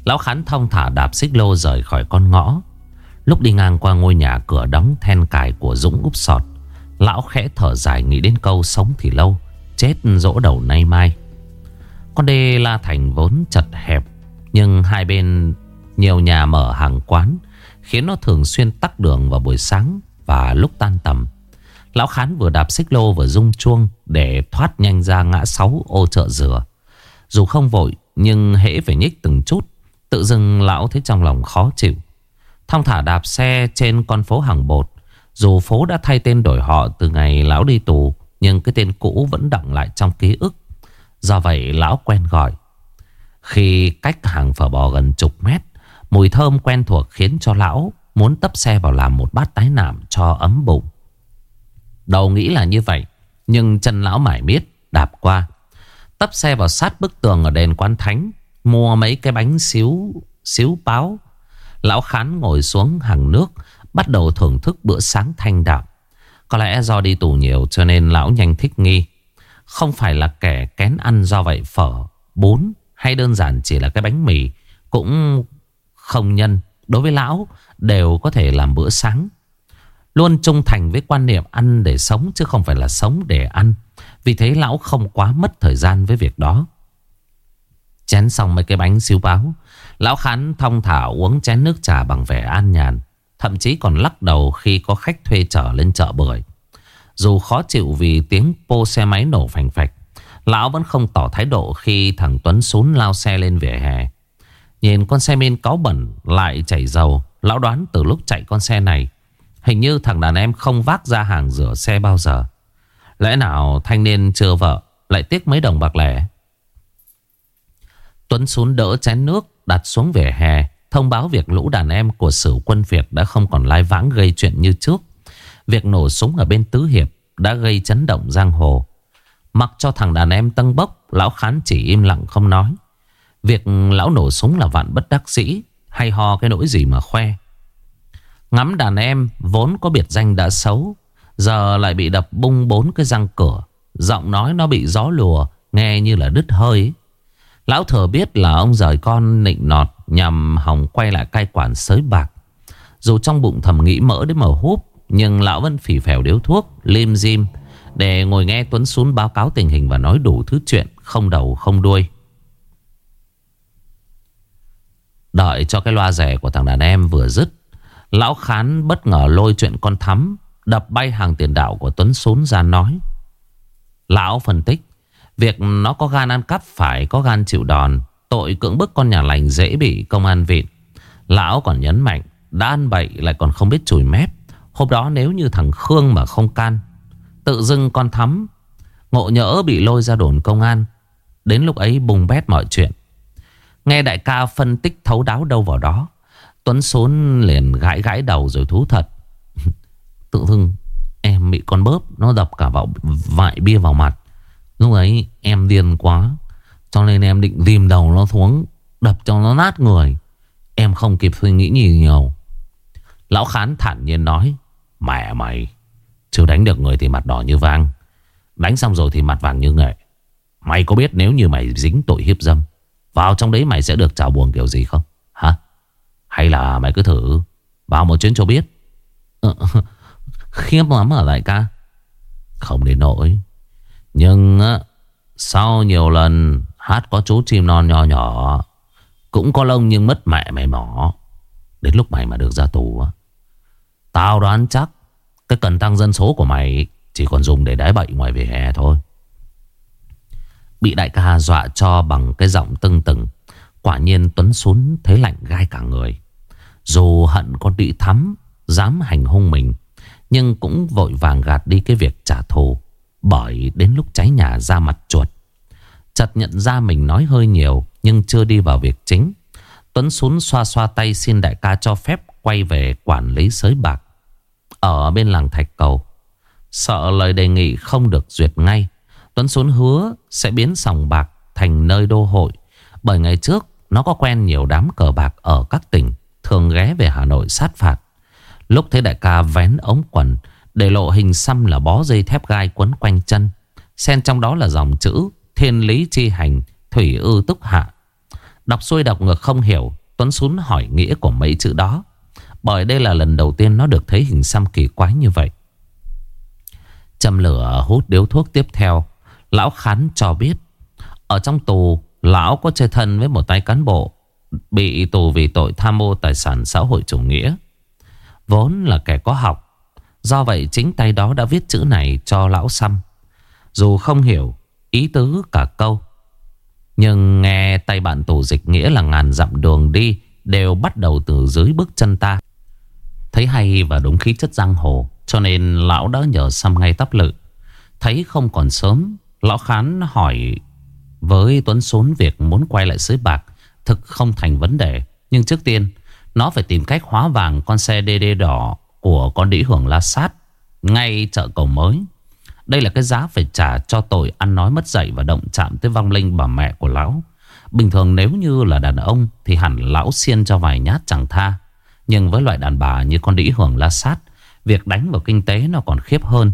Lão Khán thông thả đạp xích lô rời khỏi con ngõ. Lúc đi ngang qua ngôi nhà cửa đóng then cài của Dũng úp sọt, Lão khẽ thở dài nghĩ đến câu sống thì lâu, Chết dỗ đầu nay mai Con đê La Thành vốn chật hẹp, Nhưng hai bên nhiều nhà mở hàng quán, Khiến nó thường xuyên tắc đường vào buổi sáng và lúc tan tầm. Lão Khán vừa đạp xích lô vừa rung chuông Để thoát nhanh ra ngã sáu ô chợ dừa. Dù không vội, Nhưng hễ phải nhích từng chút, Tự dưng lão thấy trong lòng khó chịu. Thong thả đạp xe trên con phố hàng bột, Dù phố đã thay tên đổi họ từ ngày lão đi tù, Nhưng cái tên cũ vẫn đọng lại trong ký ức. Do vậy, lão quen gọi. Khi cách hàng phở bò gần chục mét, Mùi thơm quen thuộc khiến cho lão Muốn tấp xe vào làm một bát tái nạm cho ấm bụng. Đầu nghĩ là như vậy, Nhưng chân lão mải miết, Đạp qua. Tấp xe vào sát bức tường ở đền quán thánh, Mua mấy cái bánh xíu Xíu báo Lão khán ngồi xuống hàng nước, Bắt đầu thưởng thức bữa sáng thanh đạm. Có lẽ do đi tù nhiều Cho nên lão nhanh thích nghi. Không phải là kẻ kén ăn do vậy phở, Bún hay đơn giản chỉ là cái bánh mì, Cũng không nhân. Đối với lão, đều có thể làm bữa sáng. Luôn trung thành với quan niệm ăn để sống chứ không phải là sống để ăn. Vì thế lão không quá mất thời gian với việc đó. Chén xong mấy cái bánh siêu báo. Lão Khán thong thả uống chén nước trà bằng vẻ an nhàn. Thậm chí còn lắc đầu khi có khách thuê trở lên chợ bưởi. Dù khó chịu vì tiếng pô xe máy nổ phành phạch. Lão vẫn không tỏ thái độ khi thằng Tuấn xuống lao xe lên vỉa hè. Nhìn con xe men có bẩn lại chảy dầu. Lão đoán từ lúc chạy con xe này Hình như thằng đàn em không vác ra hàng rửa xe bao giờ. Lẽ nào thanh niên chưa vợ, Lại tiếc mấy đồng bạc lẻ? Tuấn xuống đỡ chén nước, Đặt xuống vỉa hè, Thông báo việc lũ đàn em của sử quân Việt Đã không còn lai vãng gây chuyện như trước. Việc nổ súng ở bên Tứ Hiệp Đã gây chấn động giang hồ. Mặc cho thằng đàn em tăng bốc, Lão Khán chỉ im lặng không nói. Việc lão nổ súng là vạn bất đắc sĩ, Hay ho cái nỗi gì mà khoe. Ngắm đàn em vốn có biệt danh đã xấu, Giờ lại bị đập bung bốn cái răng cửa. Giọng nói nó bị gió lùa, Nghe như là đứt hơi. Lão thừa biết là ông rời con nịnh nọt Nhằm hòng quay lại cai quản sới bạc. Dù trong bụng thầm nghĩ mỡ đến mở húp, Nhưng lão vẫn phỉ phèo điếu thuốc, Lim dim, Để ngồi nghe Tuấn xuống báo cáo tình hình Và nói đủ thứ chuyện, Không đầu, không đuôi. Đợi cho cái loa rẻ của thằng đàn em vừa dứt Lão Khán bất ngờ lôi chuyện con thắm, Đập bay hàng tiền đạo của Tuấn Sốn ra nói. Lão phân tích, Việc nó có gan ăn cắp phải có gan chịu đòn, Tội cưỡng bức con nhà lành dễ bị công an vịt Lão còn nhấn mạnh Đã ăn bậy lại còn không biết chùi mép. Hôm đó nếu như thằng Khương mà không can, Tự dưng con thắm, Ngộ nhỡ bị lôi ra đồn công an, Đến lúc ấy bùng bét mọi chuyện. Nghe đại ca phân tích thấu đáo đâu vào đó Tuấn Sốn liền gãi gãi đầu rồi thú thật. Tự dưng em bị con bớp, Nó đập cả vào vại bia vào mặt. Lúc ấy em điên quá, Cho nên em định dìm đầu nó xuống, Đập cho nó nát người. Em không kịp suy nghĩ gì nhiều. Lão Khán thản nhiên nói, Mẹ mày, Chưa đánh được người thì mặt đỏ như vang. Đánh xong rồi thì mặt vàng như nghệ. Mày có biết nếu như mày dính tội hiếp dâm, Vào trong đấy mày sẽ được trả buồn kiểu gì không? Hả? Hay là mày cứ thử. Vào một chuyến cho biết. Ừ, Khiếp lắm hả đại ca? Không đến nỗi. Nhưng Sau nhiều lần Hát có chú chim non nhỏ nhỏ Cũng có lông nhưng mất mẹ mày mỏ. Đến lúc mày mà được ra tù Tao đoán chắc Cái cần tăng dân số của mày Chỉ còn dùng để đái bậy ngoài vỉa hè thôi. Bị đại ca dọa cho bằng cái giọng tưng từng Quả nhiên Tuấn xuống thấy lạnh gai cả người. Dù hận con bị thắm, dám hành hung mình. Nhưng cũng vội vàng gạt đi cái việc trả thù. Bởi đến lúc cháy nhà ra mặt chuột. Chợt nhận ra mình nói hơi nhiều, nhưng chưa đi vào việc chính. Tuấn xuống xoa xoa tay xin đại ca cho phép quay về quản lý sới bạc. Ở bên làng Thạch Cầu. Sợ lời đề nghị không được duyệt ngay. Tuấn xuống hứa sẽ biến sòng bạc thành nơi đô hội. Bởi ngày trước nó có quen nhiều đám cờ bạc ở các tỉnh. Thường ghé về Hà Nội sát phạt. Lúc thấy đại ca vén ống quần, để lộ hình xăm là bó dây thép gai quấn quanh chân. Xen trong đó là dòng chữ Thiên lý chi hành, Thủy ư túc hạ Đọc xuôi đọc ngược không hiểu, Tuấn Sún hỏi nghĩa của mấy chữ đó Bởi đây là lần đầu tiên nó được thấy hình xăm kỳ quái như vậy Châm lửa hút điếu thuốc tiếp theo, Lão Khán cho biết, Ở trong tù, Lão có chơi thân với một tay cán bộ Bị tù vì tội tham mô tài sản xã hội chủ nghĩa. Vốn là kẻ có học, Do vậy chính tay đó đã viết chữ này cho lão xăm Dù không hiểu ý tứ cả câu, Nhưng nghe tay bạn tù dịch nghĩa là ngàn dặm đường đi Đều bắt đầu từ dưới bước chân ta. Thấy hay và đúng khí chất giang hồ, Cho nên lão đã nhờ xăm ngay tắp lự. Thấy không còn sớm, Lão Khán hỏi, với Tuấn Sốn việc muốn quay lại xứ bạc Thực không thành vấn đề Nhưng trước tiên Nó phải tìm cách hóa vàng con xe DD đỏ Của con đĩ hưởng la sát Ngay chợ cầu mới đây là cái giá phải trả cho tội ăn nói mất dạy và động chạm tới vong linh bà mẹ của lão. Bình thường nếu như là đàn ông thì hẳn lão xiên cho vài nhát chẳng tha. Nhưng với loại đàn bà như con đĩ hưởng la sát, việc đánh vào kinh tế nó còn khiếp hơn.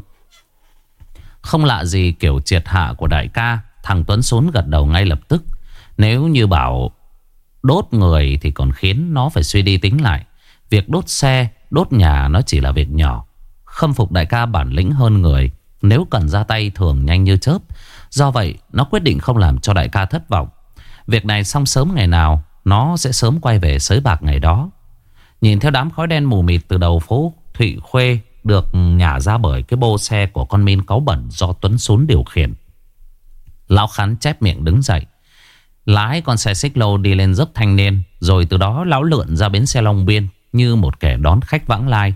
Không lạ gì kiểu triệt hạ của đại ca, thằng Tuấn Sốn gật đầu ngay lập tức. Nếu như bảo đốt người thì còn khiến nó phải suy đi tính lại. Việc đốt xe, đốt nhà nó chỉ là việc nhỏ. Khâm phục đại ca bản lĩnh hơn người. Nếu cần ra tay thường nhanh như chớp Do vậy nó quyết định không làm cho đại ca thất vọng Việc này xong sớm ngày nào Nó sẽ sớm quay về sới bạc ngày đó Nhìn theo đám khói đen mù mịt từ đầu phố Thụy Khuê Được nhả ra bởi cái bô xe của con min cáu bẩn Do Tuấn Sún điều khiển Lão Khán chép miệng đứng dậy Lái con xe xích lô đi lên dốc thanh niên, Rồi từ đó lão lượn ra bến xe Long Biên Như một kẻ đón khách vãng lai.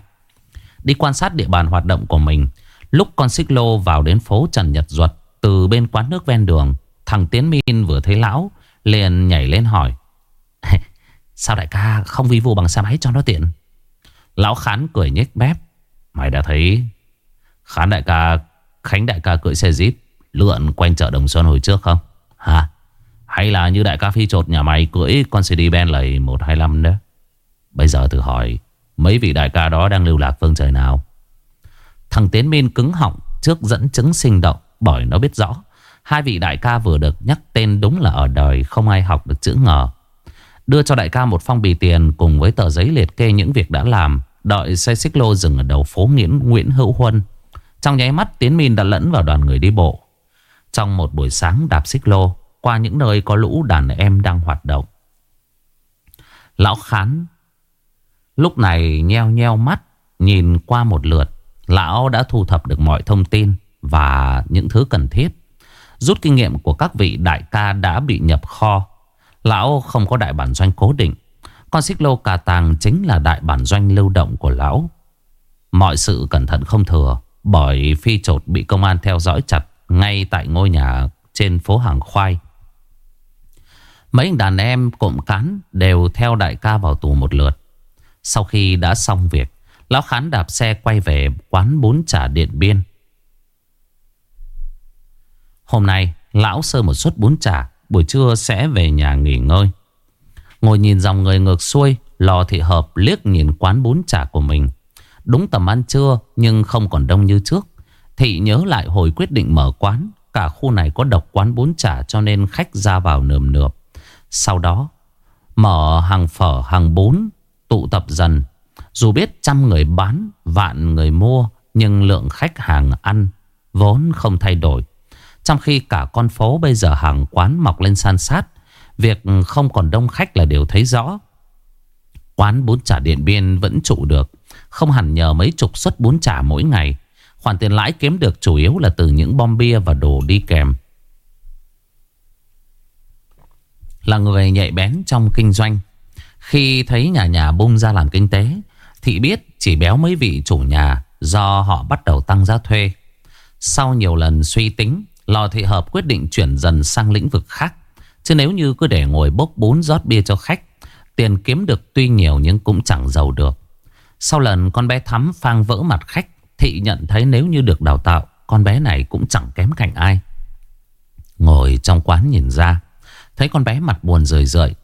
Đi quan sát địa bàn hoạt động của mình, Lúc con xích lô vào đến phố Trần Nhật Duật, Từ bên quán nước ven đường, Thằng Tiến Min vừa thấy lão, Liền nhảy lên hỏi, Sao đại ca không vi vu bằng xe máy cho nó tiện? Lão Khán cười nhếch mép, Mày đã thấy, Khán đại ca, Khánh đại ca cưỡi xe jeep Lượn quanh chợ Đồng Xuân hồi trước không? Hả? Hay là như đại ca phi trột nhà mày cưỡi con CD Bentley 125 đó Bây giờ thử hỏi Mấy vị đại ca đó đang lưu lạc phương trời nào Thằng Tiến Minh cứng họng trước dẫn chứng sinh động bởi nó biết rõ. Hai vị đại ca vừa được nhắc tên đúng là ở đời không ai học được chữ ngờ. Đưa cho đại ca một phong bì tiền cùng với tờ giấy liệt kê những việc đã làm. Đợi xe xích lô dừng ở đầu phố Nguyễn, Nguyễn Hữu Huân. Trong nháy mắt Tiến Minh đã lẫn vào đoàn người đi bộ. Trong một buổi sáng đạp xích lô qua những nơi có lũ đàn em đang hoạt động. Lão Khán lúc này nheo nheo mắt, nhìn qua một lượt Lão đã thu thập được mọi thông tin và những thứ cần thiết. Rút kinh nghiệm của các vị đại ca đã bị nhập kho. Lão không có đại bản doanh cố định. Con xích lô cà tàng chính là đại bản doanh lưu động của lão. Mọi sự cẩn thận không thừa, bởi phi trột bị công an theo dõi chặt ngay tại ngôi nhà trên phố hàng khoai. Mấy đàn em cộm cán đều theo đại ca vào tù một lượt. Sau khi đã xong việc, Lão Khán đạp xe quay về quán bún chả Điện Biên. Hôm nay, lão sơ một suất bún chả, buổi trưa sẽ về nhà nghỉ ngơi. Ngồi nhìn dòng người ngược xuôi, lò thị hợp liếc nhìn quán bún chả của mình. Đúng tầm ăn trưa nhưng không còn đông như trước. Thị nhớ lại hồi quyết định mở quán. Cả khu này có độc quán bún chả cho nên khách ra vào nườm nượp. Sau đó, mở hàng phở, hàng bún, tụ tập dần dù biết trăm người bán, vạn người mua, nhưng lượng khách hàng ăn vốn không thay đổi. Trong khi cả con phố bây giờ hàng quán mọc lên san sát, việc không còn đông khách là điều thấy rõ. Quán bún chả Điện Biên vẫn trụ được, không hẳn nhờ mấy chục suất bún chả mỗi ngày. Khoản tiền lãi kiếm được chủ yếu là từ những bom bia và đồ đi kèm. Là người nhạy bén trong kinh doanh, khi thấy nhà nhà bung ra làm kinh tế, Thị biết chỉ béo mấy vị chủ nhà do họ bắt đầu tăng giá thuê. Sau nhiều lần suy tính, Lò Thị Hợp quyết định chuyển dần sang lĩnh vực khác. Chứ nếu như cứ để ngồi bốc bốn rót bia cho khách, tiền kiếm được tuy nhiều nhưng cũng chẳng giàu được. Sau lần con bé Thắm phang vỡ mặt khách, Thị nhận thấy nếu như được đào tạo, con bé này cũng chẳng kém cạnh ai. Ngồi trong quán nhìn ra, thấy con bé mặt buồn rời rời.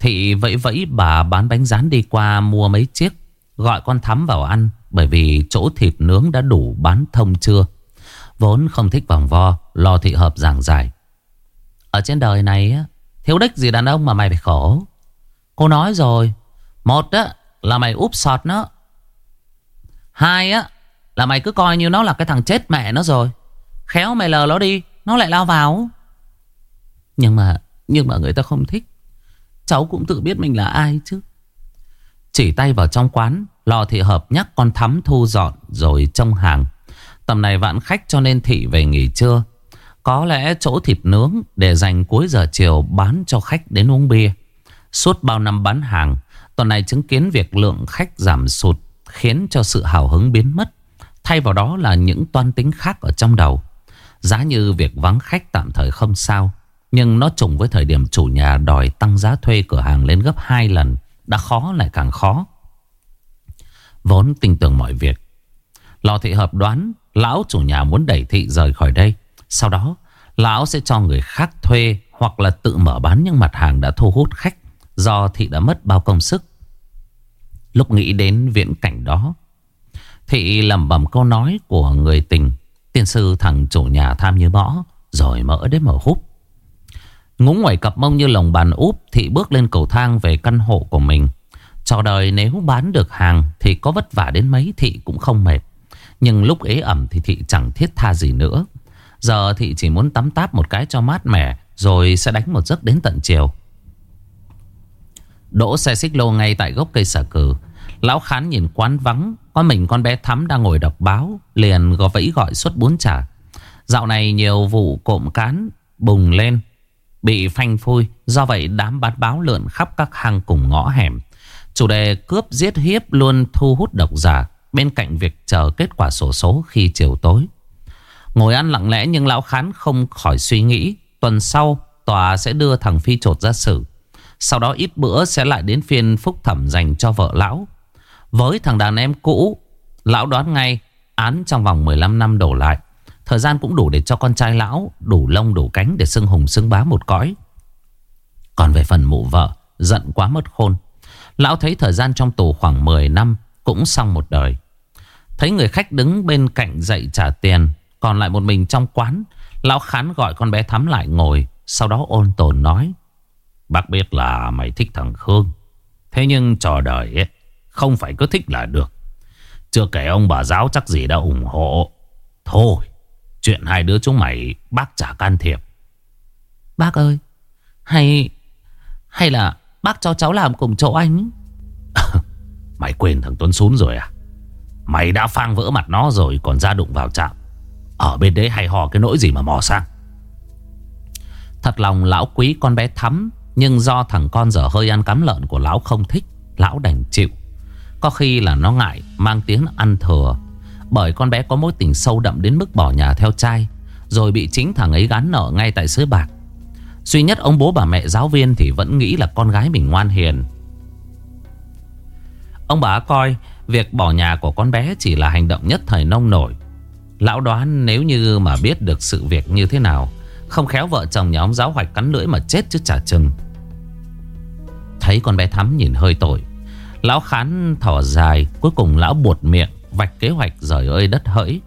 Thị vẫy vẫy bà bán bánh rán đi qua mua mấy chiếc, gọi con Thắm vào ăn bởi vì chỗ thịt nướng đã đủ bán thông chưa. Vốn không thích vòng vo Lo thị hợp giảng giải Ở trên đời này Thiếu đích gì đàn ông mà mày phải khổ Cô nói rồi Một á là mày úp sọt nó Hai á Là mày cứ coi như nó là cái thằng chết mẹ nó rồi Khéo mày lờ nó đi Nó lại lao vào Nhưng mà nhưng mà người ta không thích. Cháu cũng tự biết mình là ai chứ. Chỉ tay vào trong quán, Lò thị hợp nhắc con thắm thu dọn Rồi trong hàng. Tầm này vạn khách cho nên thị về nghỉ trưa. Có lẽ chỗ thịt nướng Để dành cuối giờ chiều bán cho khách đến uống bia. Suốt bao năm bán hàng, Tuần này chứng kiến việc lượng khách giảm sụt Khiến cho sự hào hứng biến mất. Thay vào đó là những toan tính khác ở trong đầu. Giá như việc vắng khách tạm thời không sao. Nhưng nó trùng với thời điểm chủ nhà đòi tăng giá thuê cửa hàng lên gấp 2 lần, Đã khó lại càng khó. Vốn tin tưởng mọi việc, Lò thị hợp đoán Lão chủ nhà muốn đẩy thị rời khỏi đây. Sau đó, Lão sẽ cho người khác thuê Hoặc là tự mở bán những mặt hàng đã thu hút khách, Do thị đã mất bao công sức. Lúc nghĩ đến viễn cảnh đó, Thị lầm bầm câu nói của người tình, Tiên sư thằng chủ nhà tham như bõ, Rồi mỡ đến mở hút ngũ ngoài cặp mông như lồng bàn úp Thị bước lên cầu thang về căn hộ của mình. Cho đời nếu bán được hàng Thì có vất vả đến mấy Thị cũng không mệt. Nhưng lúc ế ẩm thì thị chẳng thiết tha gì nữa. Giờ thị chỉ muốn tắm táp một cái cho mát mẻ, Rồi sẽ đánh một giấc đến tận chiều. Đỗ xe xích lô ngay tại gốc cây xà cừ. Lão Khán nhìn quán vắng, Có mình con bé Thắm đang ngồi đọc báo, Liền gò vẫy gọi suất bún chả Dạo này nhiều vụ cộm cán bùng lên. Bị phanh phui. Do vậy, đám bán báo lượn khắp các hang cùng ngõ hẻm. Chủ đề cướp giết hiếp luôn thu hút độc giả, Bên cạnh việc chờ kết quả sổ số khi chiều tối. Ngồi ăn lặng lẽ nhưng lão khán không khỏi suy nghĩ, Tuần sau, tòa sẽ đưa thằng Phi trột ra xử. Sau đó ít bữa sẽ lại đến phiên phúc thẩm dành cho vợ lão. Với thằng đàn em cũ, Lão đoán ngay, án trong vòng 15 năm đổ lại. Thời gian cũng đủ để cho con trai lão Đủ lông đủ cánh để xưng hùng xưng bá một cõi. Còn về phần mụ vợ Giận quá mất khôn. Lão thấy thời gian trong tù khoảng 10 năm cũng xong một đời. Thấy người khách đứng bên cạnh dậy trả tiền Còn lại một mình trong quán Lão Khán gọi con bé Thắm lại ngồi Sau đó ôn tồn nói Bác biết là mày thích thằng Khương Thế nhưng trò đời ấy, Không phải cứ thích là được. Chưa kể ông bà giáo chắc gì đã ủng hộ. Thôi Chuyện hai đứa chúng mày Bác chả can thiệp. Bác ơi Hay Hay là bác cho cháu làm cùng chỗ anh? Mày quên thằng Tuấn xuống rồi à? Mày đã phang vỡ mặt nó rồi Còn ra đụng vào chạm Ở bên đấy hay hò cái nỗi gì mà mò sang. Thật lòng lão quý con bé thắm Nhưng do thằng con dở hơi ăn cắm lợn của lão không thích Lão đành chịu. Có khi là nó ngại mang tiếng ăn thừa bởi con bé có mối tình sâu đậm đến mức bỏ nhà theo trai Rồi bị chính thằng ấy gán nợ ngay tại xứ bạc Duy nhất ông bố bà mẹ giáo viên thì vẫn nghĩ là con gái mình ngoan hiền Ông bà coi việc bỏ nhà của con bé chỉ là hành động nhất thời nông nổi. Lão đoán nếu như mà biết được sự việc như thế nào, không khéo vợ chồng nhà ông giáo hoạch cắn lưỡi mà chết chứ chả chừng. Thấy con bé thắm nhìn hơi tội. Lão khán thỏ dài, cuối cùng lão buột miệng, vạch kế hoạch rời ơi đất hỡi.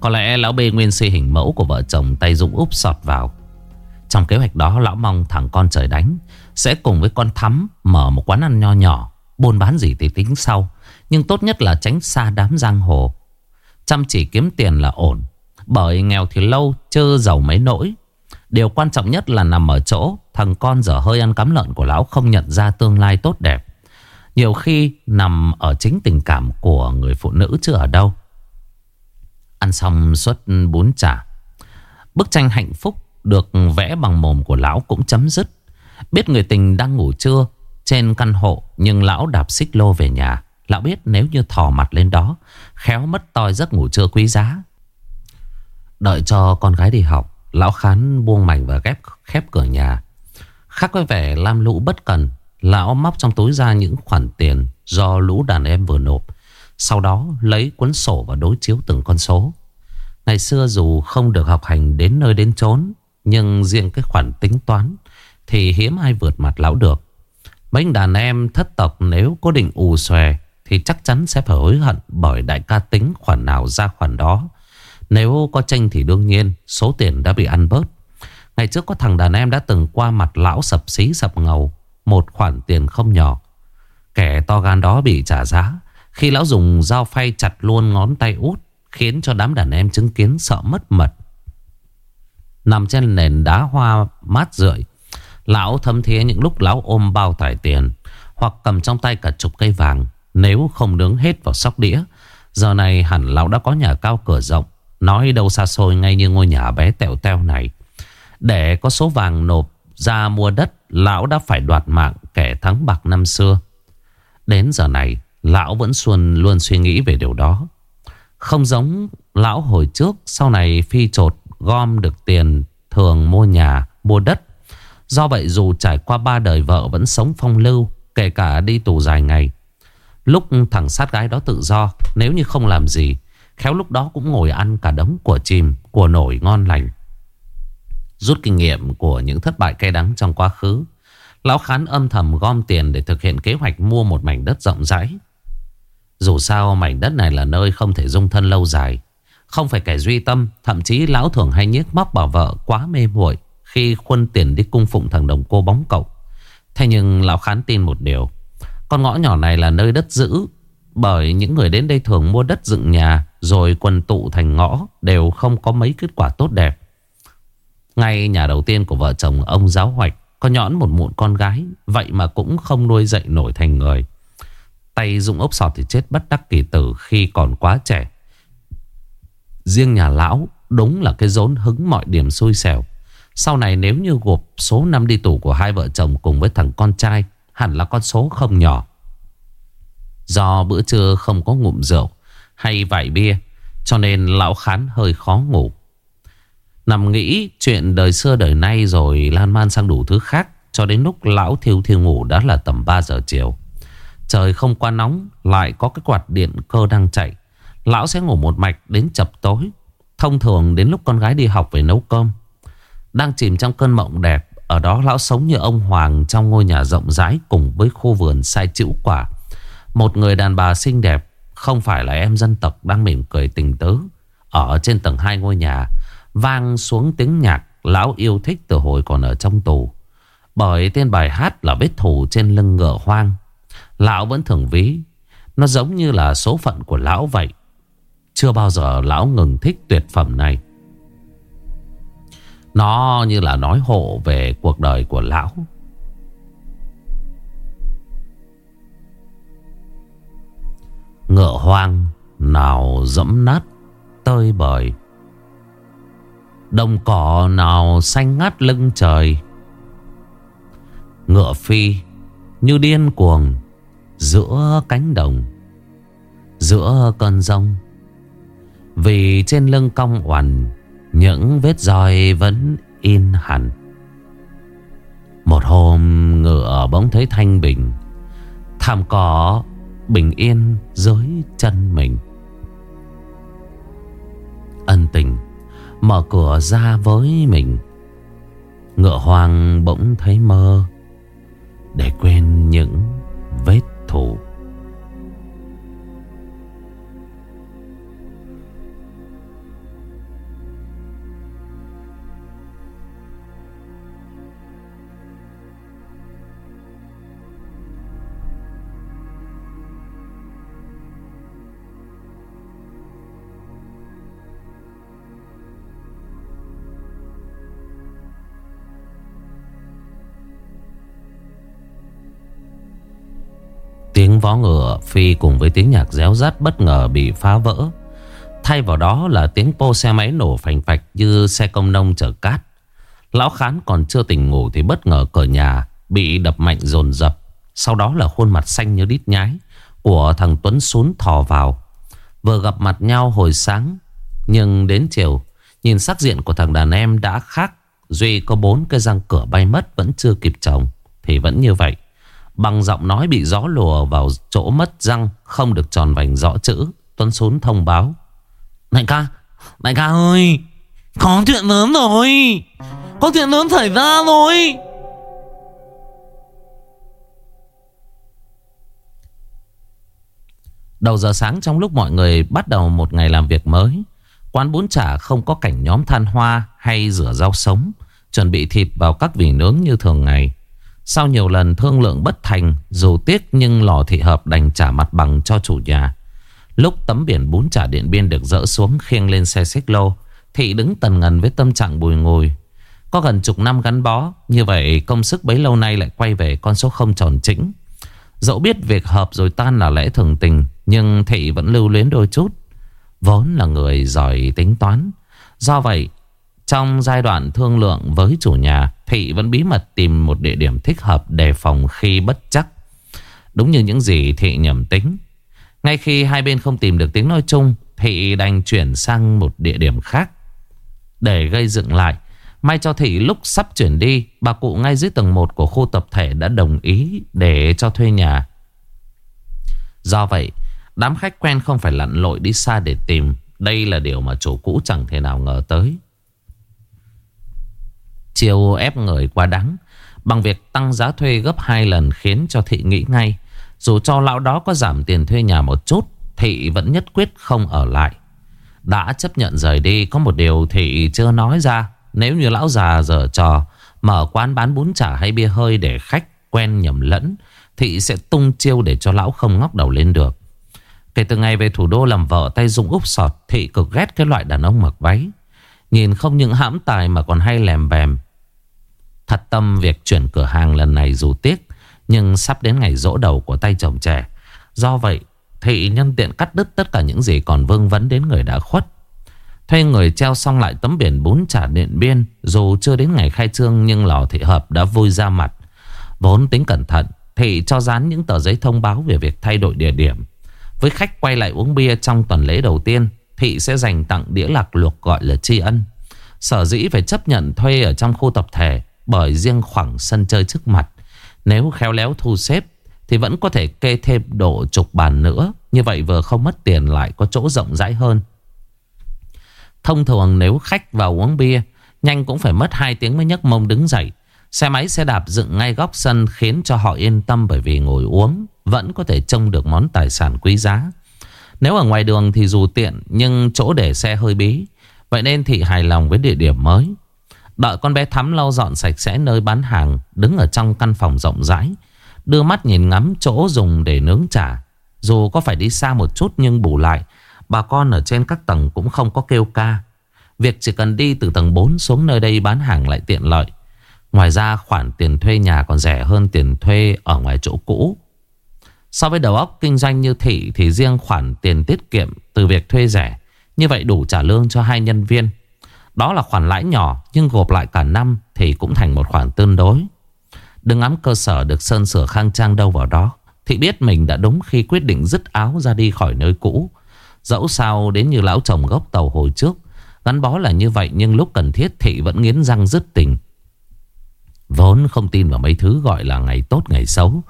Có lẽ lão bê nguyên si hình mẫu của vợ chồng tay Dũng úp sọt vào. Trong kế hoạch đó, lão mong thằng con trời đánh sẽ cùng với con thắm mở một quán ăn nho nhỏ, Buôn bán gì thì tính sau, Nhưng tốt nhất là tránh xa đám giang hồ Chăm chỉ kiếm tiền là ổn, Bởi nghèo thì lâu Chơ giàu mấy nỗi Điều quan trọng nhất là nằm ở chỗ, Thằng con dở hơi ăn cắm lợn của lão Không nhận ra tương lai tốt đẹp nhiều khi nằm ở chính tình cảm Của người phụ nữ chứ ở đâu. Ăn xong suất bún chả, Bức tranh hạnh phúc Được vẽ bằng mồm của lão cũng chấm dứt. Biết người tình đang ngủ trưa trên căn hộ, Nhưng lão đạp xích lô về nhà. Lão biết nếu như thò mặt lên đó, Khéo mất toi giấc ngủ trưa quý giá. Đợi cho con gái đi học, Lão Khán buông mảnh và ghép, khép cửa nhà. Khác với vẻ lam lũ bất cần Lão móc trong túi ra những khoản tiền Do lũ đàn em vừa nộp, Sau đó lấy cuốn sổ và đối chiếu từng con số. Ngày xưa dù không được học hành đến nơi đến chốn, Nhưng riêng cái khoản tính toán Thì hiếm ai vượt mặt lão được. Mấy đàn em thất tộc nếu có định ù xòe Thì chắc chắn sẽ phải hối hận Bởi đại ca tính khoản nào ra khoản đó. Nếu có tranh thì đương nhiên, Số tiền đã bị ăn bớt. Ngày trước có thằng đàn em đã từng qua mặt lão sập xí sập ngầu một khoản tiền không nhỏ. Kẻ to gan đó bị trả giá. Khi lão dùng dao phay chặt luôn ngón tay út, Khiến cho đám đàn em chứng kiến sợ mất mật. Nằm trên nền đá hoa mát rượi, Lão thấm thía những lúc lão ôm bao tải tiền, Hoặc cầm trong tay cả chục cây vàng, Nếu không nướng hết vào sóc đĩa. Giờ này hẳn lão đã có nhà cao cửa rộng, Nói đâu xa xôi ngay như ngôi nhà bé tẹo teo này. Để có số vàng nộp ra mua đất Lão đã phải đoạt mạng kẻ thắng bạc năm xưa. Đến giờ này Lão vẫn xuân luôn suy nghĩ về điều đó. Không giống lão hồi trước Sau này phi trột gom được tiền Thường mua nhà, mua đất. Do vậy dù trải qua ba đời vợ vẫn sống phong lưu Kể cả đi tù dài ngày. Lúc thằng sát gái đó tự do Nếu như không làm gì Khéo lúc đó cũng ngồi ăn cả đống của chìm Của nổi ngon lành. Rút kinh nghiệm của những thất bại cay đắng trong quá khứ Lão Khán âm thầm gom tiền để thực hiện kế hoạch mua một mảnh đất rộng rãi. Dù sao mảnh đất này là nơi không thể dung thân lâu dài. Không phải kẻ duy tâm, thậm chí lão thường hay nhiếc móc bảo vợ quá mê muội khi khuân tiền đi cung phụng thằng đồng cô bóng cậu. Thế nhưng lão Khán tin một điều. Con ngõ nhỏ này là nơi đất giữ. Bởi những người đến đây thường mua đất dựng nhà rồi quần tụ thành ngõ đều không có mấy kết quả tốt đẹp. Ngay nhà đầu tiên của vợ chồng ông giáo hoạch, có nhõn một mụn con gái, Vậy mà cũng không nuôi dậy nổi thành người. Tay dụng ốc sọt thì chết bất đắc kỳ tử khi còn quá trẻ. Riêng nhà lão, đúng là cái rốn hứng mọi điểm xui xẻo. Sau này nếu như gộp số năm đi tù của hai vợ chồng cùng với thằng con trai, Hẳn là con số không nhỏ. Do bữa trưa không có ngụm rượu hay vải bia, Cho nên lão khán hơi khó ngủ. Nằm nghĩ chuyện đời xưa đời nay rồi lan man sang đủ thứ khác, Cho đến lúc lão thiêu thiêu ngủ đã là tầm 3 giờ chiều. Trời không quá nóng, Lại có cái quạt điện cơ đang chạy. Lão sẽ ngủ một mạch đến chập tối, Thông thường đến lúc con gái đi học về nấu cơm. Đang chìm trong cơn mộng đẹp, Ở đó lão sống như ông Hoàng Trong ngôi nhà rộng rãi cùng với khu vườn sai chữ quả. Một người đàn bà xinh đẹp, Không phải là em dân tộc đang mỉm cười tình tứ, Ở trên tầng hai ngôi nhà. Vang xuống tiếng nhạc, Lão yêu thích từ hồi còn ở trong tù. Bởi tên bài hát là vết thù trên lưng ngựa hoang. Lão vẫn thường ví, Nó giống như là số phận của lão vậy. Chưa bao giờ lão ngừng thích tuyệt phẩm này. Nó như là nói hộ về cuộc đời của lão. Ngựa hoang nào dẫm nát tơi bời. Đồng cỏ nào xanh ngát lưng trời. Ngựa phi như điên cuồng Giữa cánh đồng, Giữa cơn rông Vì trên lưng cong oằn, Những vết roi vẫn in hẳn. Một hôm ngựa bỗng thấy thanh bình, Thảm cỏ bình yên dưới chân mình. Ân tình Mở cửa ra với mình. Ngựa hoang bỗng thấy mơ, Để quên những vết thù. Tiếng vó ngựa phi cùng với tiếng nhạc réo rắt bất ngờ bị phá vỡ. Thay vào đó là tiếng pô xe máy nổ phành phạch như xe công nông chở cát. Lão Khán còn chưa tỉnh ngủ thì bất ngờ cửa nhà bị đập mạnh dồn dập. Sau đó là khuôn mặt xanh như đít nhái Của thằng Tuấn xuống thò vào Vừa gặp mặt nhau hồi sáng, Nhưng đến chiều, Nhìn sắc diện của thằng đàn em đã khác Duy có bốn cái răng cửa bay mất Vẫn chưa kịp trồng, Thì vẫn như vậy Bằng giọng nói bị gió lùa vào chỗ mất răng, Không được tròn vành rõ chữ, Tuấn sún thông báo. Đại ca Đại ca ơi, Có chuyện lớn rồi, Có chuyện lớn xảy ra rồi. Đầu giờ sáng trong lúc mọi người bắt đầu một ngày làm việc mới, Quán bún chả không có cảnh nhóm than hoa hay rửa rau sống, Chuẩn bị thịt vào các vỉ nướng như thường ngày. Sau nhiều lần thương lượng bất thành, Dù tiếc nhưng lò thị hợp đành trả mặt bằng cho chủ nhà. Lúc tấm biển bún chả điện biên được dỡ xuống khiêng lên xe xích lô, Thị đứng tần ngần với tâm trạng bùi ngùi. Có gần chục năm gắn bó, Như vậy công sức bấy lâu nay lại quay về con số không tròn chỉnh. Dẫu biết việc hợp rồi tan là lẽ thường tình, Nhưng Thị vẫn lưu luyến đôi chút. Vốn là người giỏi tính toán. Do vậy trong giai đoạn thương lượng với chủ nhà, Thị vẫn bí mật tìm một địa điểm thích hợp Đề phòng khi bất chắc. Đúng như những gì Thị nhầm tính. Ngay khi hai bên không tìm được tiếng nói chung, Thị đành chuyển sang một địa điểm khác. Để gây dựng lại, May cho Thị lúc sắp chuyển đi, Bà cụ ngay dưới tầng 1 của khu tập thể đã đồng ý để cho thuê nhà. Do vậy, Đám khách quen không phải lặn lội đi xa để tìm. Đây là điều mà chủ cũ chẳng thể nào ngờ tới chiêu ép người quá đáng, Bằng việc tăng giá thuê gấp 2 lần Khiến cho Thị nghĩ ngay. Dù cho lão đó có giảm tiền thuê nhà một chút, Thị vẫn nhất quyết không ở lại. Đã chấp nhận rời đi, Có một điều Thị chưa nói ra. Nếu như lão già dở trò, Mở quán bán bún chả hay bia hơi Để khách quen nhầm lẫn, Thị sẽ tung chiêu để cho lão không ngóc đầu lên được. Kể từ ngày về thủ đô làm vợ tay dung úp sọt, Thị cực ghét cái loại đàn ông mặc váy. Nhìn không những hãm tài mà còn hay lèm bèm. Thật tâm việc chuyển cửa hàng lần này dù tiếc, Nhưng sắp đến ngày rỗ đầu của tay chồng trẻ. Do vậy, Thị nhân tiện cắt đứt tất cả những gì còn vương vấn đến người đã khuất. Thuê người treo xong lại tấm biển bún trả điện biên, Dù chưa đến ngày khai trương Nhưng lò thị hợp đã vui ra mặt. Vốn tính cẩn thận, Thị cho dán những tờ giấy thông báo về việc thay đổi địa điểm. Với khách quay lại uống bia trong tuần lễ đầu tiên Thị sẽ dành tặng đĩa lạc luộc gọi là tri ân. Sở dĩ phải chấp nhận thuê ở trong khu tập thể Bởi riêng khoảng sân chơi trước mặt. Nếu khéo léo thu xếp Thì vẫn có thể kê thêm độ chục bàn nữa. Như vậy vừa không mất tiền lại có chỗ rộng rãi hơn. Thông thường nếu khách vào uống bia, Nhanh cũng phải mất 2 tiếng mới nhấc mông đứng dậy. Xe máy xe đạp dựng ngay góc sân Khiến cho họ yên tâm bởi vì ngồi uống vẫn có thể trông được món tài sản quý giá. Nếu ở ngoài đường thì dù tiện, Nhưng chỗ để xe hơi bí. Vậy nên Thị hài lòng với địa điểm mới. Đợi con bé Thắm lau dọn sạch sẽ nơi bán hàng, Đứng ở trong căn phòng rộng rãi. Đưa mắt nhìn ngắm chỗ dùng để nướng chả Dù có phải đi xa một chút nhưng bù lại, Bà con ở trên các tầng cũng không có kêu ca. Việc chỉ cần đi từ tầng 4 xuống nơi đây bán hàng lại tiện lợi. Ngoài ra khoản tiền thuê nhà còn rẻ hơn tiền thuê ở ngoài chỗ cũ. So với đầu óc kinh doanh như thị thì riêng khoản tiền tiết kiệm từ việc thuê rẻ, như vậy đủ trả lương cho hai nhân viên. Đó là khoản lãi nhỏ nhưng gộp lại cả năm thì cũng thành một khoản tương đối. Đừng ngắm cơ sở được sơn sửa khang trang đâu vào đó. Thị biết mình đã đúng khi quyết định dứt áo ra đi khỏi nơi cũ. Dẫu sao đến như lão chồng gốc tàu hồi trước. Gắn bó là như vậy nhưng lúc cần thiết Thị vẫn nghiến răng dứt tình. Vốn không tin vào mấy thứ gọi là ngày tốt ngày xấu.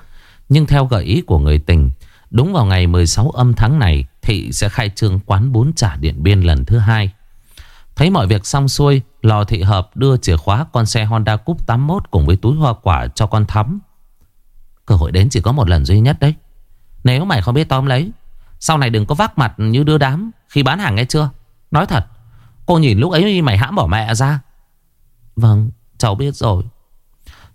Nhưng theo gợi ý của người tình, Đúng vào ngày 16 âm tháng này, Thị sẽ khai trương quán bún chả điện biên lần thứ hai. Thấy mọi việc xong xuôi, Lò thị hợp đưa chìa khóa con xe Honda Cup 81 Cùng với túi hoa quả cho con thắm. Cơ hội đến chỉ có một lần duy nhất đấy. Nếu mày không biết tóm lấy, Sau này đừng có vác mặt như đưa đám Khi bán hàng nghe chưa? Nói thật, Cô nhìn lúc ấy mày hãm bỏ mẹ ra. Vâng cháu biết rồi.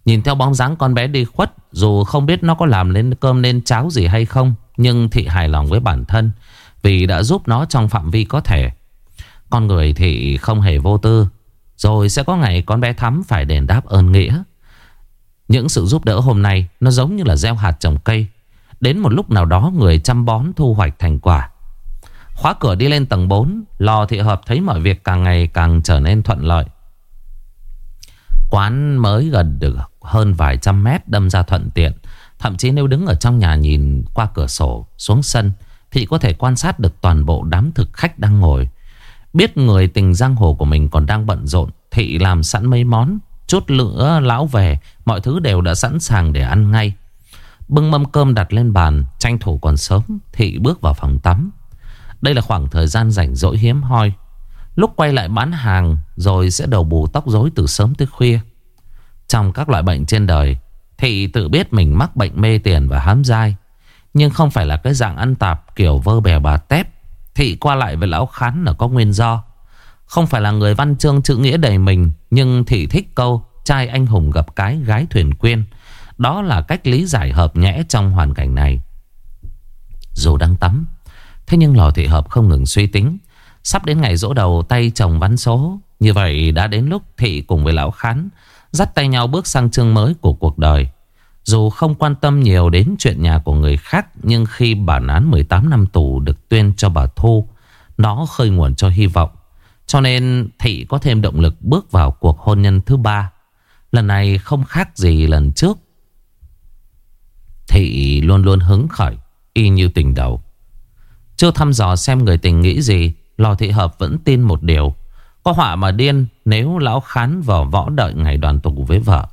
Nhìn theo bóng dáng con bé đi khuất, Dù không biết nó có làm lên cơm nên cháo gì hay không, Nhưng Thị hài lòng với bản thân Vì đã giúp nó trong phạm vi có thể. Con người thì không hề vô tư, Rồi sẽ có ngày con bé Thắm phải đền đáp ơn nghĩa. Những sự giúp đỡ hôm nay Nó giống như là gieo hạt trồng cây. Đến một lúc nào đó người chăm bón thu hoạch thành quả. Khóa cửa đi lên tầng 4 Lò thị hợp thấy mọi việc càng ngày càng trở nên thuận lợi. Quán mới gần được hơn vài trăm mét đâm ra thuận tiện. Thậm chí nếu đứng ở trong nhà nhìn qua cửa sổ, xuống sân Thị có thể quan sát được toàn bộ đám thực khách đang ngồi. Biết người tình giang hồ của mình còn đang bận rộn Thị làm sẵn mấy món, Chút lửa, lão về, Mọi thứ đều đã sẵn sàng để ăn ngay. Bưng mâm cơm đặt lên bàn, Tranh thủ còn sớm Thị bước vào phòng tắm. Đây là khoảng thời gian rảnh rỗi hiếm hoi. Lúc quay lại bán hàng, Rồi sẽ đầu bù tóc rối từ sớm tới khuya. Trong các loại bệnh trên đời Thị tự biết mình mắc bệnh mê tiền và hám dai. Nhưng không phải là cái dạng ăn tạp Kiểu vơ bè bà tép Thị qua lại với lão khán là có nguyên do. Không phải là người văn chương chữ nghĩa đầy mình, Nhưng thị thích câu, Trai anh hùng gặp cái gái thuyền quyên. Đó là cách lý giải hợp nhẽ trong hoàn cảnh này. Dù đang tắm, Thế nhưng lò thị hợp không ngừng suy tính. Sắp đến ngày dỗ đầu tay chồng văn số, Như vậy đã đến lúc thị cùng với lão khán Dắt tay nhau bước sang chương mới của cuộc đời. Dù không quan tâm nhiều đến chuyện nhà của người khác, Nhưng khi bản án 18 năm tù được tuyên cho bà Thu, Nó khơi nguồn cho hy vọng. Cho nên Thị có thêm động lực bước vào cuộc hôn nhân thứ ba. Lần này không khác gì lần trước. Thị luôn luôn hứng khởi, Y như tình đầu. Chưa thăm dò xem người tình nghĩ gì, Lò thị hợp vẫn tin một điều. Có họa mà điên, Nếu lão khán vào võ đợi ngày đoàn tụ với vợ.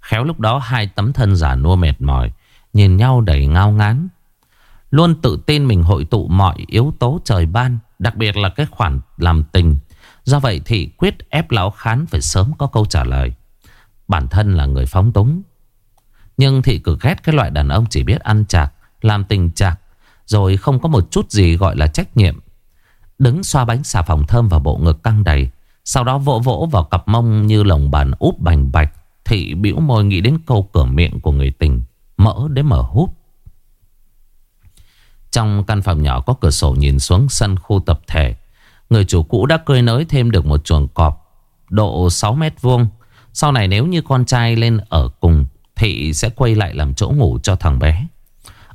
Khéo lúc đó hai tấm thân giả nua mệt mỏi, Nhìn nhau đầy ngao ngán. Luôn tự tin mình hội tụ mọi yếu tố trời ban, Đặc biệt là cái khoản làm tình. Do vậy thị quyết ép lão khán phải sớm có câu trả lời. Bản thân là người phóng túng. Nhưng thị cực ghét cái loại đàn ông chỉ biết ăn chạc, Làm tình chạc, Rồi không có một chút gì gọi là trách nhiệm. Đứng xoa bánh xà phòng thơm vào bộ ngực căng đầy. Sau đó vỗ vỗ vào cặp mông như lồng bàn úp bành bạch. Thị bĩu môi nghĩ đến câu cửa miệng của người tình Mỡ để mở hút Trong căn phòng nhỏ có cửa sổ nhìn xuống sân khu tập thể. Người chủ cũ đã cơi nới thêm được một chuồng cọp, Độ 6 mét vuông. Sau này nếu như con trai lên ở cùng, Thị sẽ quay lại làm chỗ ngủ cho thằng bé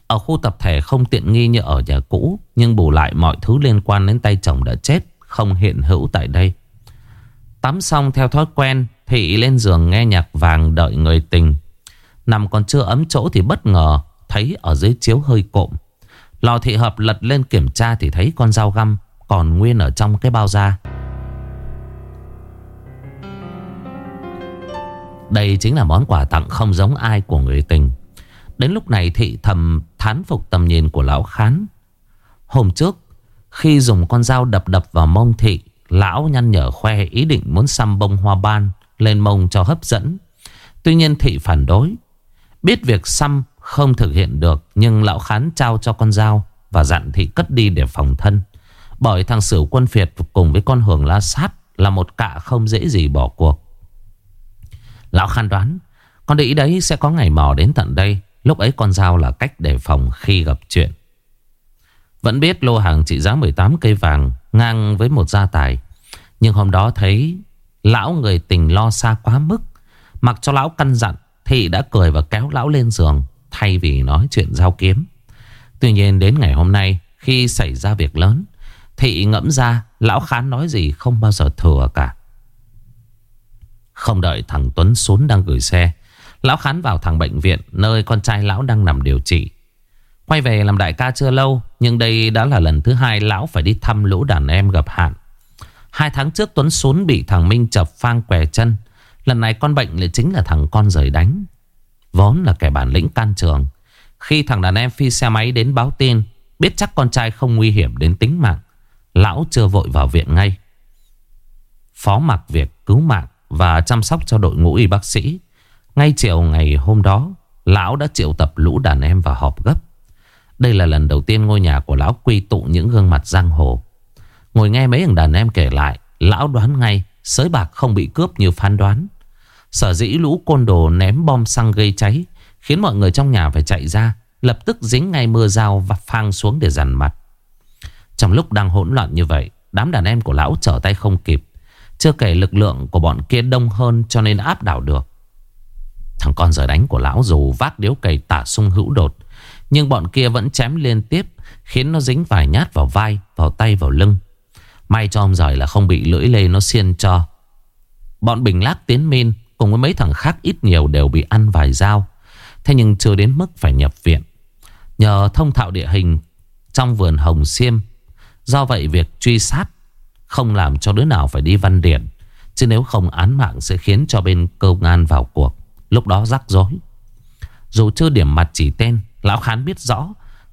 ở khu tập thể không tiện nghi như ở nhà cũ, Nhưng bù lại mọi thứ liên quan đến tay chồng đã chết, Không hiện hữu tại đây. Tắm xong theo thói quen, Thị lên giường nghe nhạc vàng đợi người tình. Nằm còn chưa ấm chỗ thì bất ngờ, Thấy ở dưới chiếu hơi cộm. Lò thị hợp lật lên kiểm tra Thì thấy con dao găm Còn nguyên ở trong cái bao da. Đây chính là món quà tặng không giống ai của người tình. Đến lúc này thị thầm thán phục tầm nhìn của lão khán. Hôm trước, khi dùng con dao đập đập vào mông thị, lão nhăn nhở khoe ý định muốn xăm bông hoa ban lên mông cho hấp dẫn. Tuy nhiên thị phản đối. Biết việc xăm không thực hiện được, nhưng lão khán trao cho con dao và dặn thị cất đi để phòng thân. Bởi thằng sử quân phiệt cùng với con hưởng la sát là một cạ không dễ gì bỏ cuộc. Lão khán đoán, con đĩ đấy sẽ có ngày mò đến tận đây. Lúc ấy con dao là cách đề phòng khi gặp chuyện. Vẫn biết lô hàng trị giá 18 cây vàng Ngang với một gia tài. Nhưng hôm đó thấy Lão người tình lo xa quá mức. Mặc cho lão căn dặn Thị đã cười và kéo lão lên giường, Thay vì nói chuyện giao kiếm. Tuy nhiên đến ngày hôm nay, Khi xảy ra việc lớn Thị ngẫm ra Lão khán nói gì không bao giờ thừa cả. Không đợi thằng Tuấn xuống đang gửi xe Lão khán vào thằng bệnh viện, Nơi con trai lão đang nằm điều trị. Quay về làm đại ca chưa lâu, Nhưng đây đã là lần thứ hai Lão phải đi thăm lũ đàn em gặp hạn. Hai tháng trước Tuấn Xuân bị thằng Minh chập phang què chân. Lần này con bệnh lại chính là thằng con rời đánh. Vốn là kẻ bản lĩnh can trường. Khi thằng đàn em phi xe máy đến báo tin, Biết chắc con trai không nguy hiểm đến tính mạng, Lão chưa vội vào viện ngay. Phó mặc việc cứu mạng Và chăm sóc cho đội ngũ y bác sĩ ngay chiều ngày hôm đó, Lão đã triệu tập lũ đàn em vào họp gấp. Đây là lần đầu tiên ngôi nhà của lão quy tụ những gương mặt giang hồ. Ngồi nghe mấy thằng đàn em kể lại, Lão đoán ngay, Sới bạc không bị cướp như phán đoán. Sở dĩ lũ côn đồ ném bom xăng gây cháy, Khiến mọi người trong nhà phải chạy ra, Lập tức dính ngay mưa dao và phang xuống để dằn mặt. Trong lúc đang hỗn loạn như vậy, Đám đàn em của lão trở tay không kịp. Chưa kể lực lượng của bọn kia đông hơn cho nên áp đảo được. Thằng con giờ đánh của lão dù vác điếu cày tả sung hữu đột, Nhưng bọn kia vẫn chém liên tiếp, Khiến nó dính vài nhát vào vai, Vào tay, vào lưng. May cho ông giời là không bị lưỡi lê nó xiên cho. Bọn bình lác tiến min Cùng với mấy thằng khác ít nhiều đều bị ăn vài dao. Thế nhưng chưa đến mức phải nhập viện. Nhờ thông thạo địa hình Trong vườn hồng xiêm, Do vậy việc truy sát Không làm cho đứa nào phải đi văn điện, Chứ nếu không án mạng sẽ khiến cho bên công an vào cuộc. Lúc đó rắc rối. Dù chưa điểm mặt chỉ tên, Lão Khán biết rõ,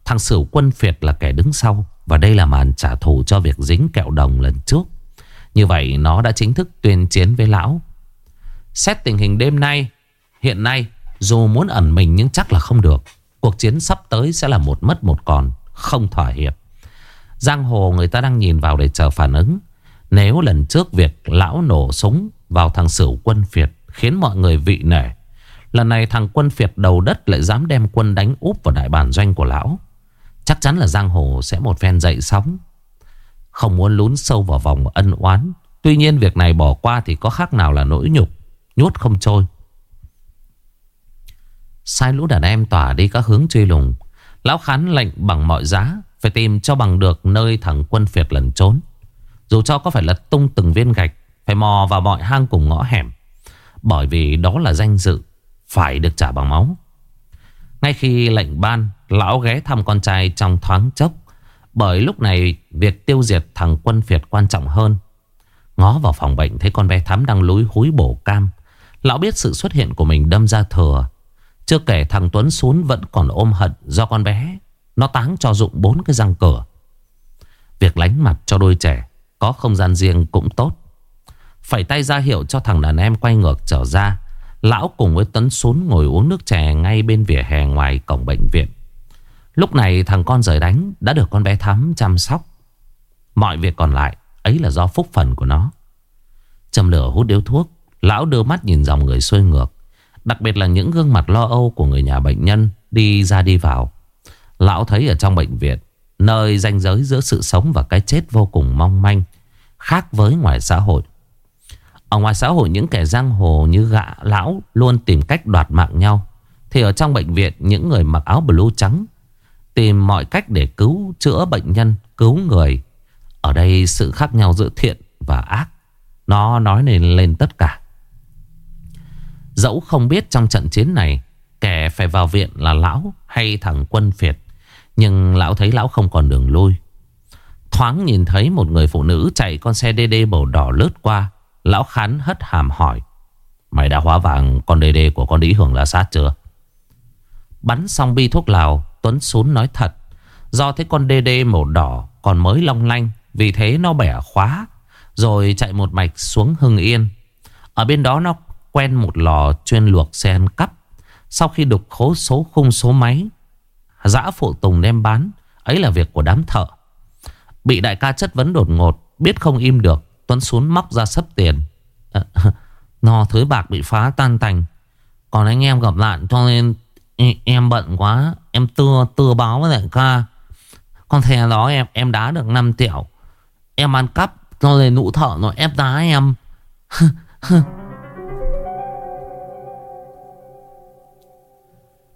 Thằng Sửu quân phiệt là kẻ đứng sau, Và đây là màn trả thù cho việc dính kẹo đồng lần trước. Như vậy, nó đã chính thức tuyên chiến với lão. Xét tình hình đêm nay, Hiện nay, dù muốn ẩn mình nhưng chắc là không được. Cuộc chiến sắp tới sẽ là một mất một còn, Không thỏa hiệp. Giang hồ người ta đang nhìn vào để chờ phản ứng. Nếu lần trước việc lão nổ súng vào thằng Sửu quân phiệt Khiến mọi người vị nể Lần này thằng quân phiệt đầu đất lại dám đem quân đánh úp vào đại bản doanh của lão. Chắc chắn là giang hồ sẽ một phen dậy sóng. Không muốn lún sâu vào vòng ân oán. Tuy nhiên việc này bỏ qua thì có khác nào là nỗi nhục, Nhốt không trôi. Sai lũ đàn em tỏa đi các hướng truy lùng. Lão Khán lệnh bằng mọi giá, Phải tìm cho bằng được nơi thằng quân phiệt lần trốn. Dù cho có phải lật tung từng viên gạch, Phải mò vào mọi hang cùng ngõ hẻm. Bởi vì đó là danh dự. Phải được trả bằng máu. Ngay khi lệnh ban, Lão ghé thăm con trai trong thoáng chốc, Bởi lúc này Việc tiêu diệt thằng quân phiệt quan trọng hơn. Ngó vào phòng bệnh, Thấy con bé Thắm đang lúi húi bổ cam. Lão biết sự xuất hiện của mình đâm ra thừa. Chưa kể thằng Tuấn xuống vẫn còn ôm hận do con bé. Nó táng cho dụng bốn cái răng cửa. Việc lánh mặt cho đôi trẻ, Có không gian riêng cũng tốt. Phải tay ra hiệu cho thằng đàn em quay ngược trở ra. Lão cùng với tấn xuống ngồi uống nước chè Ngay bên vỉa hè ngoài cổng bệnh viện Lúc này thằng con rời đánh Đã được con bé Thắm chăm sóc Mọi việc còn lại Ấy là do phúc phần của nó Châm lửa hút điếu thuốc Lão đưa mắt nhìn dòng người xuôi ngược Đặc biệt là những gương mặt lo âu của người nhà bệnh nhân đi ra đi vào. Lão thấy ở trong bệnh viện, nơi ranh giới giữa sự sống và cái chết vô cùng mong manh, khác với ngoài xã hội. Ở ngoài xã hội những kẻ giang hồ như gạ lão luôn tìm cách đoạt mạng nhau. Thì ở trong bệnh viện những người mặc áo blue trắng tìm mọi cách để cứu chữa bệnh nhân, cứu người. Ở đây sự khác nhau giữa thiện và ác. Nó nói lên lên tất cả. Dẫu không biết trong trận chiến này Kẻ phải vào viện là lão hay thằng quân phiệt Nhưng lão thấy lão không còn đường lui Thoáng nhìn thấy một người phụ nữ chạy con xe đê đê màu đỏ lướt qua Lão khán hất hàm hỏi Mày đã hóa vàng con đê đê của con đĩ hưởng là sát chưa? Bắn xong bi thuốc lào Tuấn xuống nói thật Do thấy con đê đê màu đỏ còn mới long lanh Vì thế nó bẻ khóa Rồi chạy một mạch xuống Hưng Yên Ở bên đó nó quen một lò chuyên luộc xe ăn cắp. Sau khi đục khố số khung số máy, giã phụ tùng đem bán. Ấy là việc của đám thợ. Bị đại ca chất vấn đột ngột, biết không im được. Tuấn xuống móc ra sấp tiền. Ờ, à, no thới bạc bị phá tan tành. Còn anh em gặp nạn cho nên em bận quá. Em tưa tưa báo với đại ca. Con thè đó em em đá được 5 triệu. Em ăn cắp cho nên nụ thợ nó ép đá em.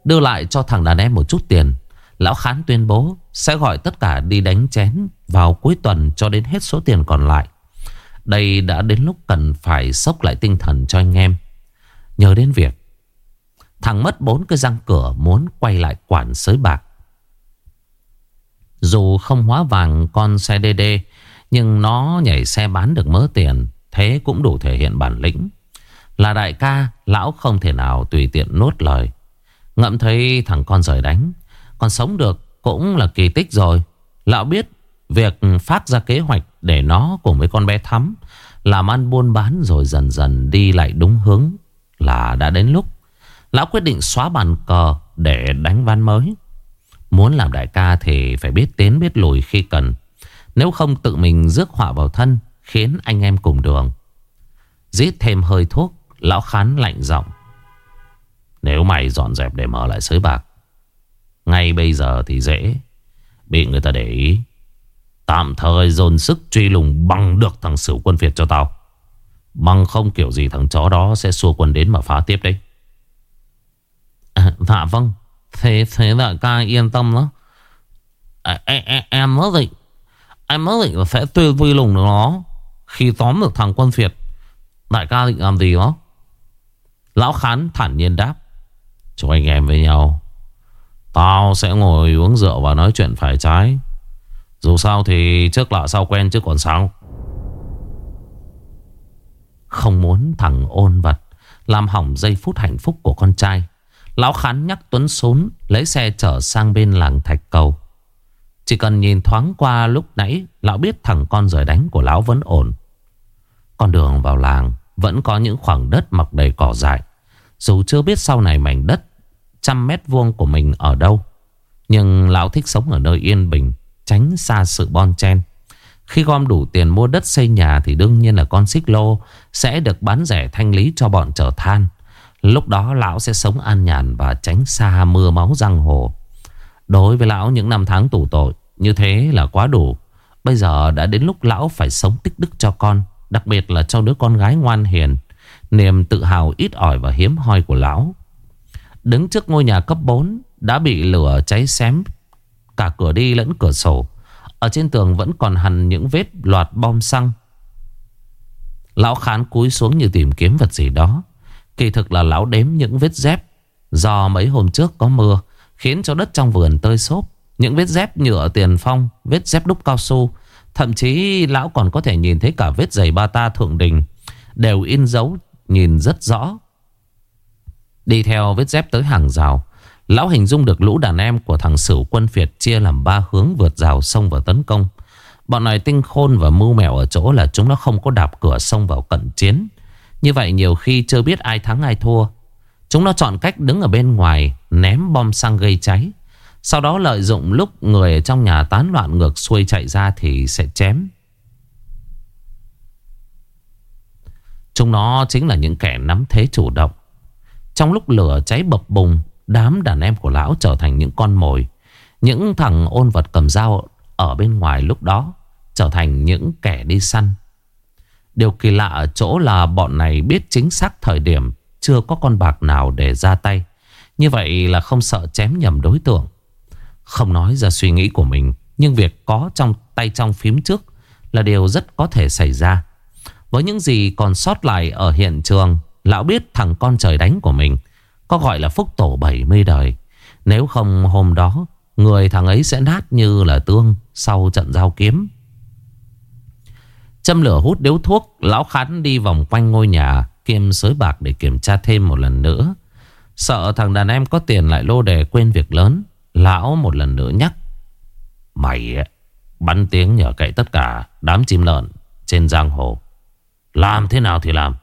Đưa lại cho thằng đàn em một chút tiền Lão Khán tuyên bố Sẽ gọi tất cả đi đánh chén Vào cuối tuần cho đến hết số tiền còn lại đây đã đến lúc cần phải sốc lại tinh thần cho anh em. Nhớ đến việc, Thằng mất bốn cái răng cửa Muốn quay lại quản sới bạc. Dù không hóa vàng con xe DD Nhưng nó nhảy xe bán được mớ tiền, Thế cũng đủ thể hiện bản lĩnh. Là đại ca, Lão không thể nào tùy tiện nuốt lời. Ngậm thấy thằng con rời đánh, Còn sống được cũng là kỳ tích rồi. Lão biết Việc phát ra kế hoạch để nó cùng với con bé Thắm Làm ăn buôn bán rồi dần dần đi lại đúng hướng Là đã đến lúc Lão quyết định xóa bàn cờ để đánh ván mới. Muốn làm đại ca thì phải biết tiến biết lùi khi cần. Nếu không tự mình rước họa vào thân Khiến anh em cùng đường. Giết thêm hơi thuốc, Lão khán lạnh giọng. Nếu mày dọn dẹp để mở lại sới bạc, Ngay bây giờ thì dễ. Bị người ta để ý. Tạm thời dồn sức truy lùng bằng được thằng sửu quân Việt cho tao. Bằng không kiểu gì thằng chó đó sẽ xua quân đến mà phá tiếp đấy. À, Dạ vâng. Thế thế đại ca yên tâm đó à, em, em, em mới định Em mới định là sẽ tuyên truy lùng được nó Khi tóm được thằng quân Việt. Đại ca định làm gì đó? Lão Khán thản nhiên đáp. Chúng anh em với nhau. Tao sẽ ngồi uống rượu và nói chuyện phải trái. Dù sao thì trước lạ sau quen chứ còn sao? Không muốn thằng ôn vật Làm hỏng giây phút hạnh phúc của con trai, Lão Khán nhắc Tuấn xuống Lấy xe chở sang bên làng Thạch Cầu. Chỉ cần nhìn thoáng qua lúc nãy, Lão biết thằng con rời đánh của lão vẫn ổn. Con đường vào làng Vẫn có những khoảng đất mọc đầy cỏ dại. Dù chưa biết sau này mảnh đất Trăm mét vuông của mình ở đâu, Nhưng lão thích sống ở nơi yên bình Tránh xa sự bon chen. Khi gom đủ tiền mua đất xây nhà Thì đương nhiên là con xích lô Sẽ được bán rẻ thanh lý cho bọn chở than. Lúc đó lão sẽ sống an nhàn Và tránh xa mưa máu giang hồ. Đối với lão, những năm tháng tù tội, Như thế là quá đủ. Bây giờ đã đến lúc lão phải sống tích đức cho con, Đặc biệt là cho đứa con gái ngoan hiền. Niềm tự hào ít ỏi và hiếm hoi của lão. Đứng trước ngôi nhà cấp 4 Đã bị lửa cháy xém Cả cửa đi lẫn cửa sổ. Ở trên tường vẫn còn hằn những vết loạt bom xăng. Lão khán cúi xuống như tìm kiếm vật gì đó. Kỳ thực là lão đếm những vết dép. Do mấy hôm trước có mưa, Khiến cho đất trong vườn tơi xốp. Những vết dép nhựa tiền phong, Vết dép đúc cao su. Thậm chí lão còn có thể nhìn thấy cả vết giày ba ta thượng đình. Đều in dấu, Nhìn rất rõ. Đi theo vết dép tới hàng rào. Lão hình dung được lũ đàn em của thằng Sửu quân Việt Chia làm ba hướng vượt rào sông và tấn công. Bọn này tinh khôn và mưu mẹo ở chỗ là chúng nó không có đạp cửa sông vào cận chiến. Như vậy nhiều khi chưa biết ai thắng ai thua. Chúng nó chọn cách đứng ở bên ngoài, Ném bom xăng gây cháy. Sau đó lợi dụng lúc người ở trong nhà tán loạn ngược xuôi chạy ra thì sẽ chém. Chúng nó chính là những kẻ nắm thế chủ động. Trong lúc lửa cháy bập bùng Đám đàn em của lão trở thành những con mồi, Những thằng ôn vật cầm dao Ở bên ngoài lúc đó Trở thành những kẻ đi săn. Điều kỳ lạ ở chỗ là bọn này biết chính xác thời điểm Chưa có con bạc nào để ra tay. Như vậy là không sợ chém nhầm đối tượng. Không nói ra suy nghĩ của mình, Nhưng việc có trong tay trong phím trước Là điều rất có thể xảy ra. Với những gì còn sót lại ở hiện trường, Lão biết thằng con trời đánh của mình có gọi là phúc tổ 70 đời. Nếu không, hôm đó, Người thằng ấy sẽ nát như là tương Sau trận giao kiếm. Châm lửa hút điếu thuốc, Lão khán đi vòng quanh ngôi nhà, Kiêm sới bạc để kiểm tra thêm một lần nữa. Sợ thằng đàn em có tiền lại lô đề quên việc lớn, Lão một lần nữa nhắc. Mày bắn tiếng nhờ cậy tất cả, đám chim lợn trên giang hồ. Làm thế nào thì làm?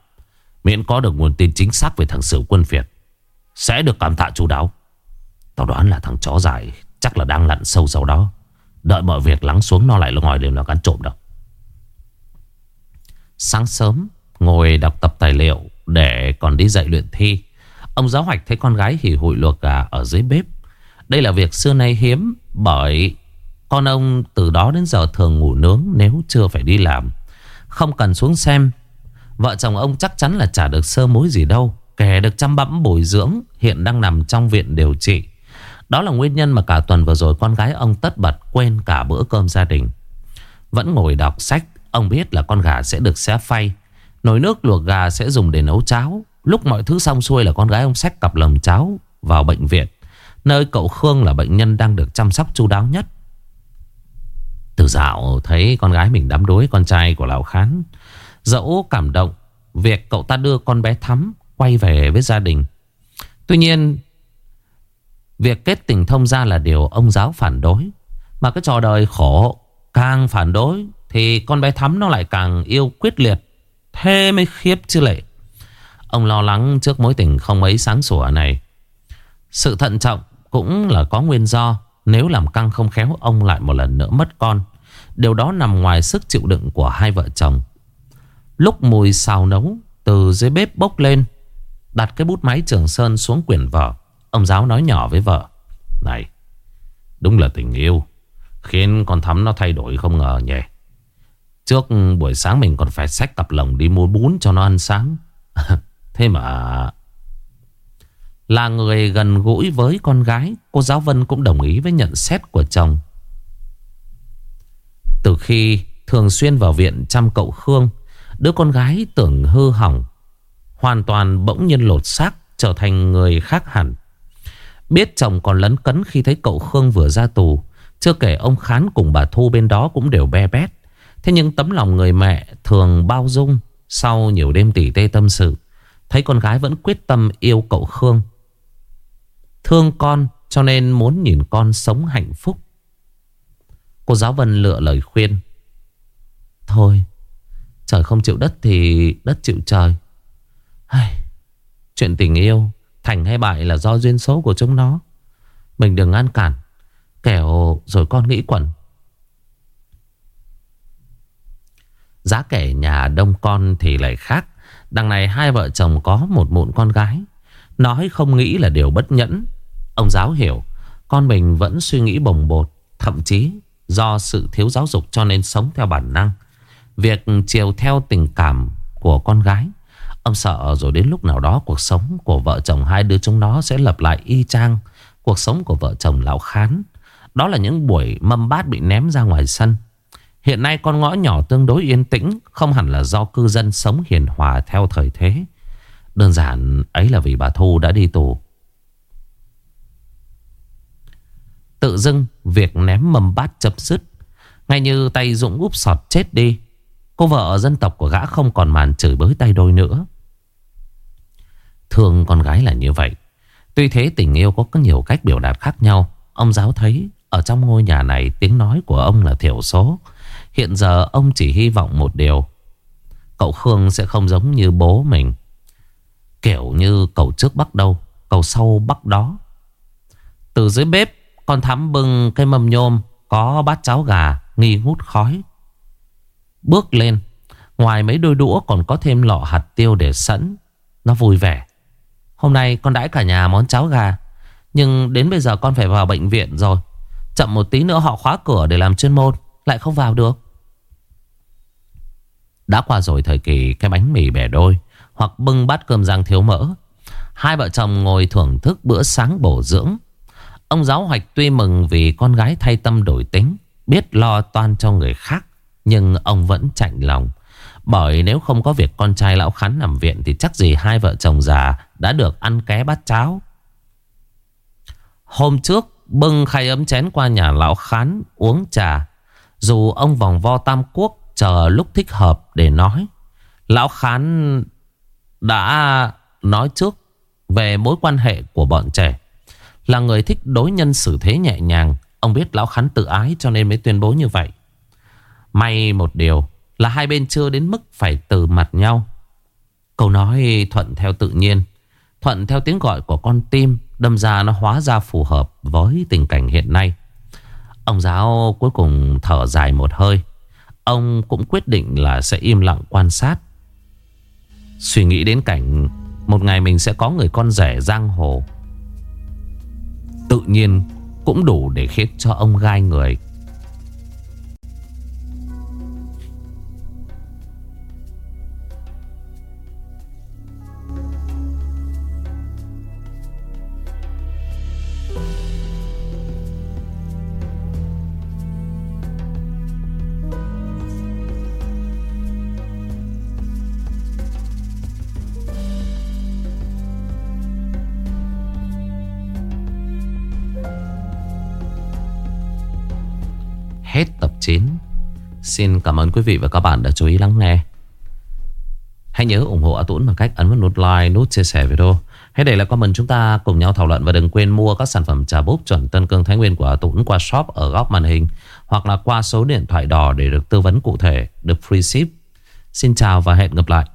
Miễn có được nguồn tin chính xác về thằng Sửu quân Việt. Sẽ được cảm tạ chú đáo. Tao đoán là thằng chó dài Chắc là đang lặn sâu sau đó. Đợi mọi việc lắng xuống nó lại ngồi đều là cắn trộm đâu. Sáng sớm, Ngồi đọc tập tài liệu Để còn đi dạy luyện thi, Ông giáo hoạch thấy con gái hỉ hụi luộc gà ở dưới bếp. Đây là việc xưa nay hiếm, Bởi con ông từ đó đến giờ thường ngủ nướng Nếu chưa phải đi làm. Không cần xuống xem, Vợ chồng ông chắc chắn là chả được sơ mối gì đâu. Kẻ được chăm bẵm bồi dưỡng, Hiện đang nằm trong viện điều trị. Đó là nguyên nhân mà cả tuần vừa rồi Con gái ông tất bật quên cả bữa cơm gia đình. Vẫn ngồi đọc sách, Ông biết là con gà sẽ được xé phay. Nồi nước luộc gà sẽ dùng để nấu cháo. Lúc mọi thứ xong xuôi là con gái ông xách cặp lồng cháo Vào bệnh viện, Nơi cậu Khương là bệnh nhân đang được chăm sóc chu đáo nhất. Từ dạo thấy con gái mình đắm đuối con trai của lão khán, Dẫu cảm động, Việc cậu ta đưa con bé Thắm Quay về với gia đình. Tuy nhiên, Việc kết tình thông gia là điều ông giáo phản đối. Mà cái trò đời khổ Càng phản đối Thì con bé Thắm nó lại càng yêu quyết liệt Thế mới khiếp chứ lệ. Ông lo lắng trước mối tình không mấy sáng sủa này. Sự thận trọng cũng là có nguyên do, Nếu làm căng không khéo Ông lại một lần nữa mất con. Điều đó nằm ngoài sức chịu đựng của hai vợ chồng. Lúc mùi xào nấu, từ dưới bếp bốc lên Đặt cái bút máy trường sơn xuống quyển vở Ông giáo nói nhỏ với vợ, Này, Đúng là tình yêu, Khiến con thắm nó thay đổi không ngờ nhỉ. Trước buổi sáng mình còn phải xách cặp lồng đi mua bún cho nó ăn sáng. Thế mà Là người gần gũi với con gái, Cô giáo Vân cũng đồng ý với nhận xét của chồng. Từ khi thường xuyên vào viện chăm cậu Khương, Đứa con gái tưởng hư hỏng Hoàn toàn bỗng nhiên lột xác, Trở thành người khác hẳn. Biết chồng còn lấn cấn khi thấy cậu Khương vừa ra tù, Chưa kể ông Khán cùng bà Thu bên đó cũng đều be bét. Thế nhưng tấm lòng người mẹ thường bao dung Sau nhiều đêm tỉ tê tâm sự. Thấy con gái vẫn quyết tâm yêu cậu Khương. Thương con, cho nên muốn nhìn con sống hạnh phúc. Cô giáo Vân lựa lời khuyên. Thôi, Trời không chịu đất thì đất chịu trời. Chuyện tình yêu, Thành hay bại là do duyên số của chúng nó. Mình đừng ngăn cản, Kẻo rồi con nghĩ quẩn. Giá kể nhà đông con thì lại khác. Đằng này hai vợ chồng có một mụn con gái. Nói không nghĩ là điều bất nhẫn. Ông giáo hiểu, Con mình vẫn suy nghĩ bồng bột, Thậm chí do sự thiếu giáo dục cho nên sống theo bản năng. Việc chiều theo tình cảm của con gái Ông sợ rồi đến lúc nào đó cuộc sống của vợ chồng hai đứa chúng nó sẽ lặp lại y chang. Cuộc sống của vợ chồng lão khán. Đó là những buổi mâm bát bị ném ra ngoài sân. Hiện nay con ngõ nhỏ tương đối yên tĩnh, Không hẳn là do cư dân sống hiền hòa theo thời thế. Đơn giản ấy là vì bà Thu đã đi tù. Tự dưng việc ném mâm bát chấm dứt. Ngay như tay Dũng úp sọt chết đi. Cô vợ dân tộc của gã không còn màn chửi bới tay đôi nữa. Thương con gái là như vậy. Tuy thế tình yêu có nhiều cách biểu đạt khác nhau. Ông giáo thấy Ở trong ngôi nhà này tiếng nói của ông là thiểu số. Hiện giờ ông chỉ hy vọng một điều. Cậu Khương sẽ không giống như bố mình. Kiểu như cậu trước bắt đâu Cậu sau bắt đó. Từ dưới bếp, Con thắm bưng cây mâm nhôm, Có bát cháo gà, nghi ngút khói. Bước lên, Ngoài mấy đôi đũa còn có thêm lọ hạt tiêu để sẵn. Nó vui vẻ. Hôm nay con đãi cả nhà món cháo gà. Nhưng đến bây giờ con phải vào bệnh viện rồi. Chậm một tí nữa họ khóa cửa để làm chuyên môn, Lại không vào được. Đã qua rồi thời kỳ cái bánh mì bẻ đôi, Hoặc bưng bát cơm rang thiếu mỡ. Hai vợ chồng ngồi thưởng thức bữa sáng bổ dưỡng. Ông giáo hoạch tuy mừng vì con gái thay tâm đổi tính, Biết lo toan cho người khác, Nhưng ông vẫn chạnh lòng. Bởi nếu không có việc con trai lão khán nằm viện Thì chắc gì hai vợ chồng già đã được ăn ké bát cháo. Hôm trước, bưng khay ấm chén qua nhà lão khán uống trà. Dù ông vòng vo tam quốc chờ lúc thích hợp để nói, Lão khán đã nói trước về mối quan hệ của bọn trẻ. Là người thích đối nhân xử thế nhẹ nhàng, Ông biết lão khán tự ái cho nên mới tuyên bố như vậy. May một điều là hai bên chưa đến mức phải từ mặt nhau. Câu nói thuận theo tự nhiên, Thuận theo tiếng gọi của con tim, Đâm ra nó hóa ra phù hợp với tình cảnh hiện nay. Ông giáo cuối cùng thở dài một hơi. Ông cũng quyết định là sẽ im lặng quan sát. Suy nghĩ đến cảnh Một ngày mình sẽ có người con rể giang hồ. Tự nhiên cũng đủ để khiến cho ông gai người. Hết tập 9 Xin cảm ơn quý vị và các bạn đã chú ý lắng nghe. Hãy nhớ ủng hộ A Tũng bằng cách ấn vào nút like, nút chia sẻ video. Hãy để lại comment chúng ta cùng nhau thảo luận Và đừng quên mua các sản phẩm trà búp chuẩn Tân Cương Thái Nguyên của A Tũng qua shop ở góc màn hình Hoặc là qua số điện thoại đỏ để được tư vấn cụ thể, được free ship. Xin chào và hẹn gặp lại.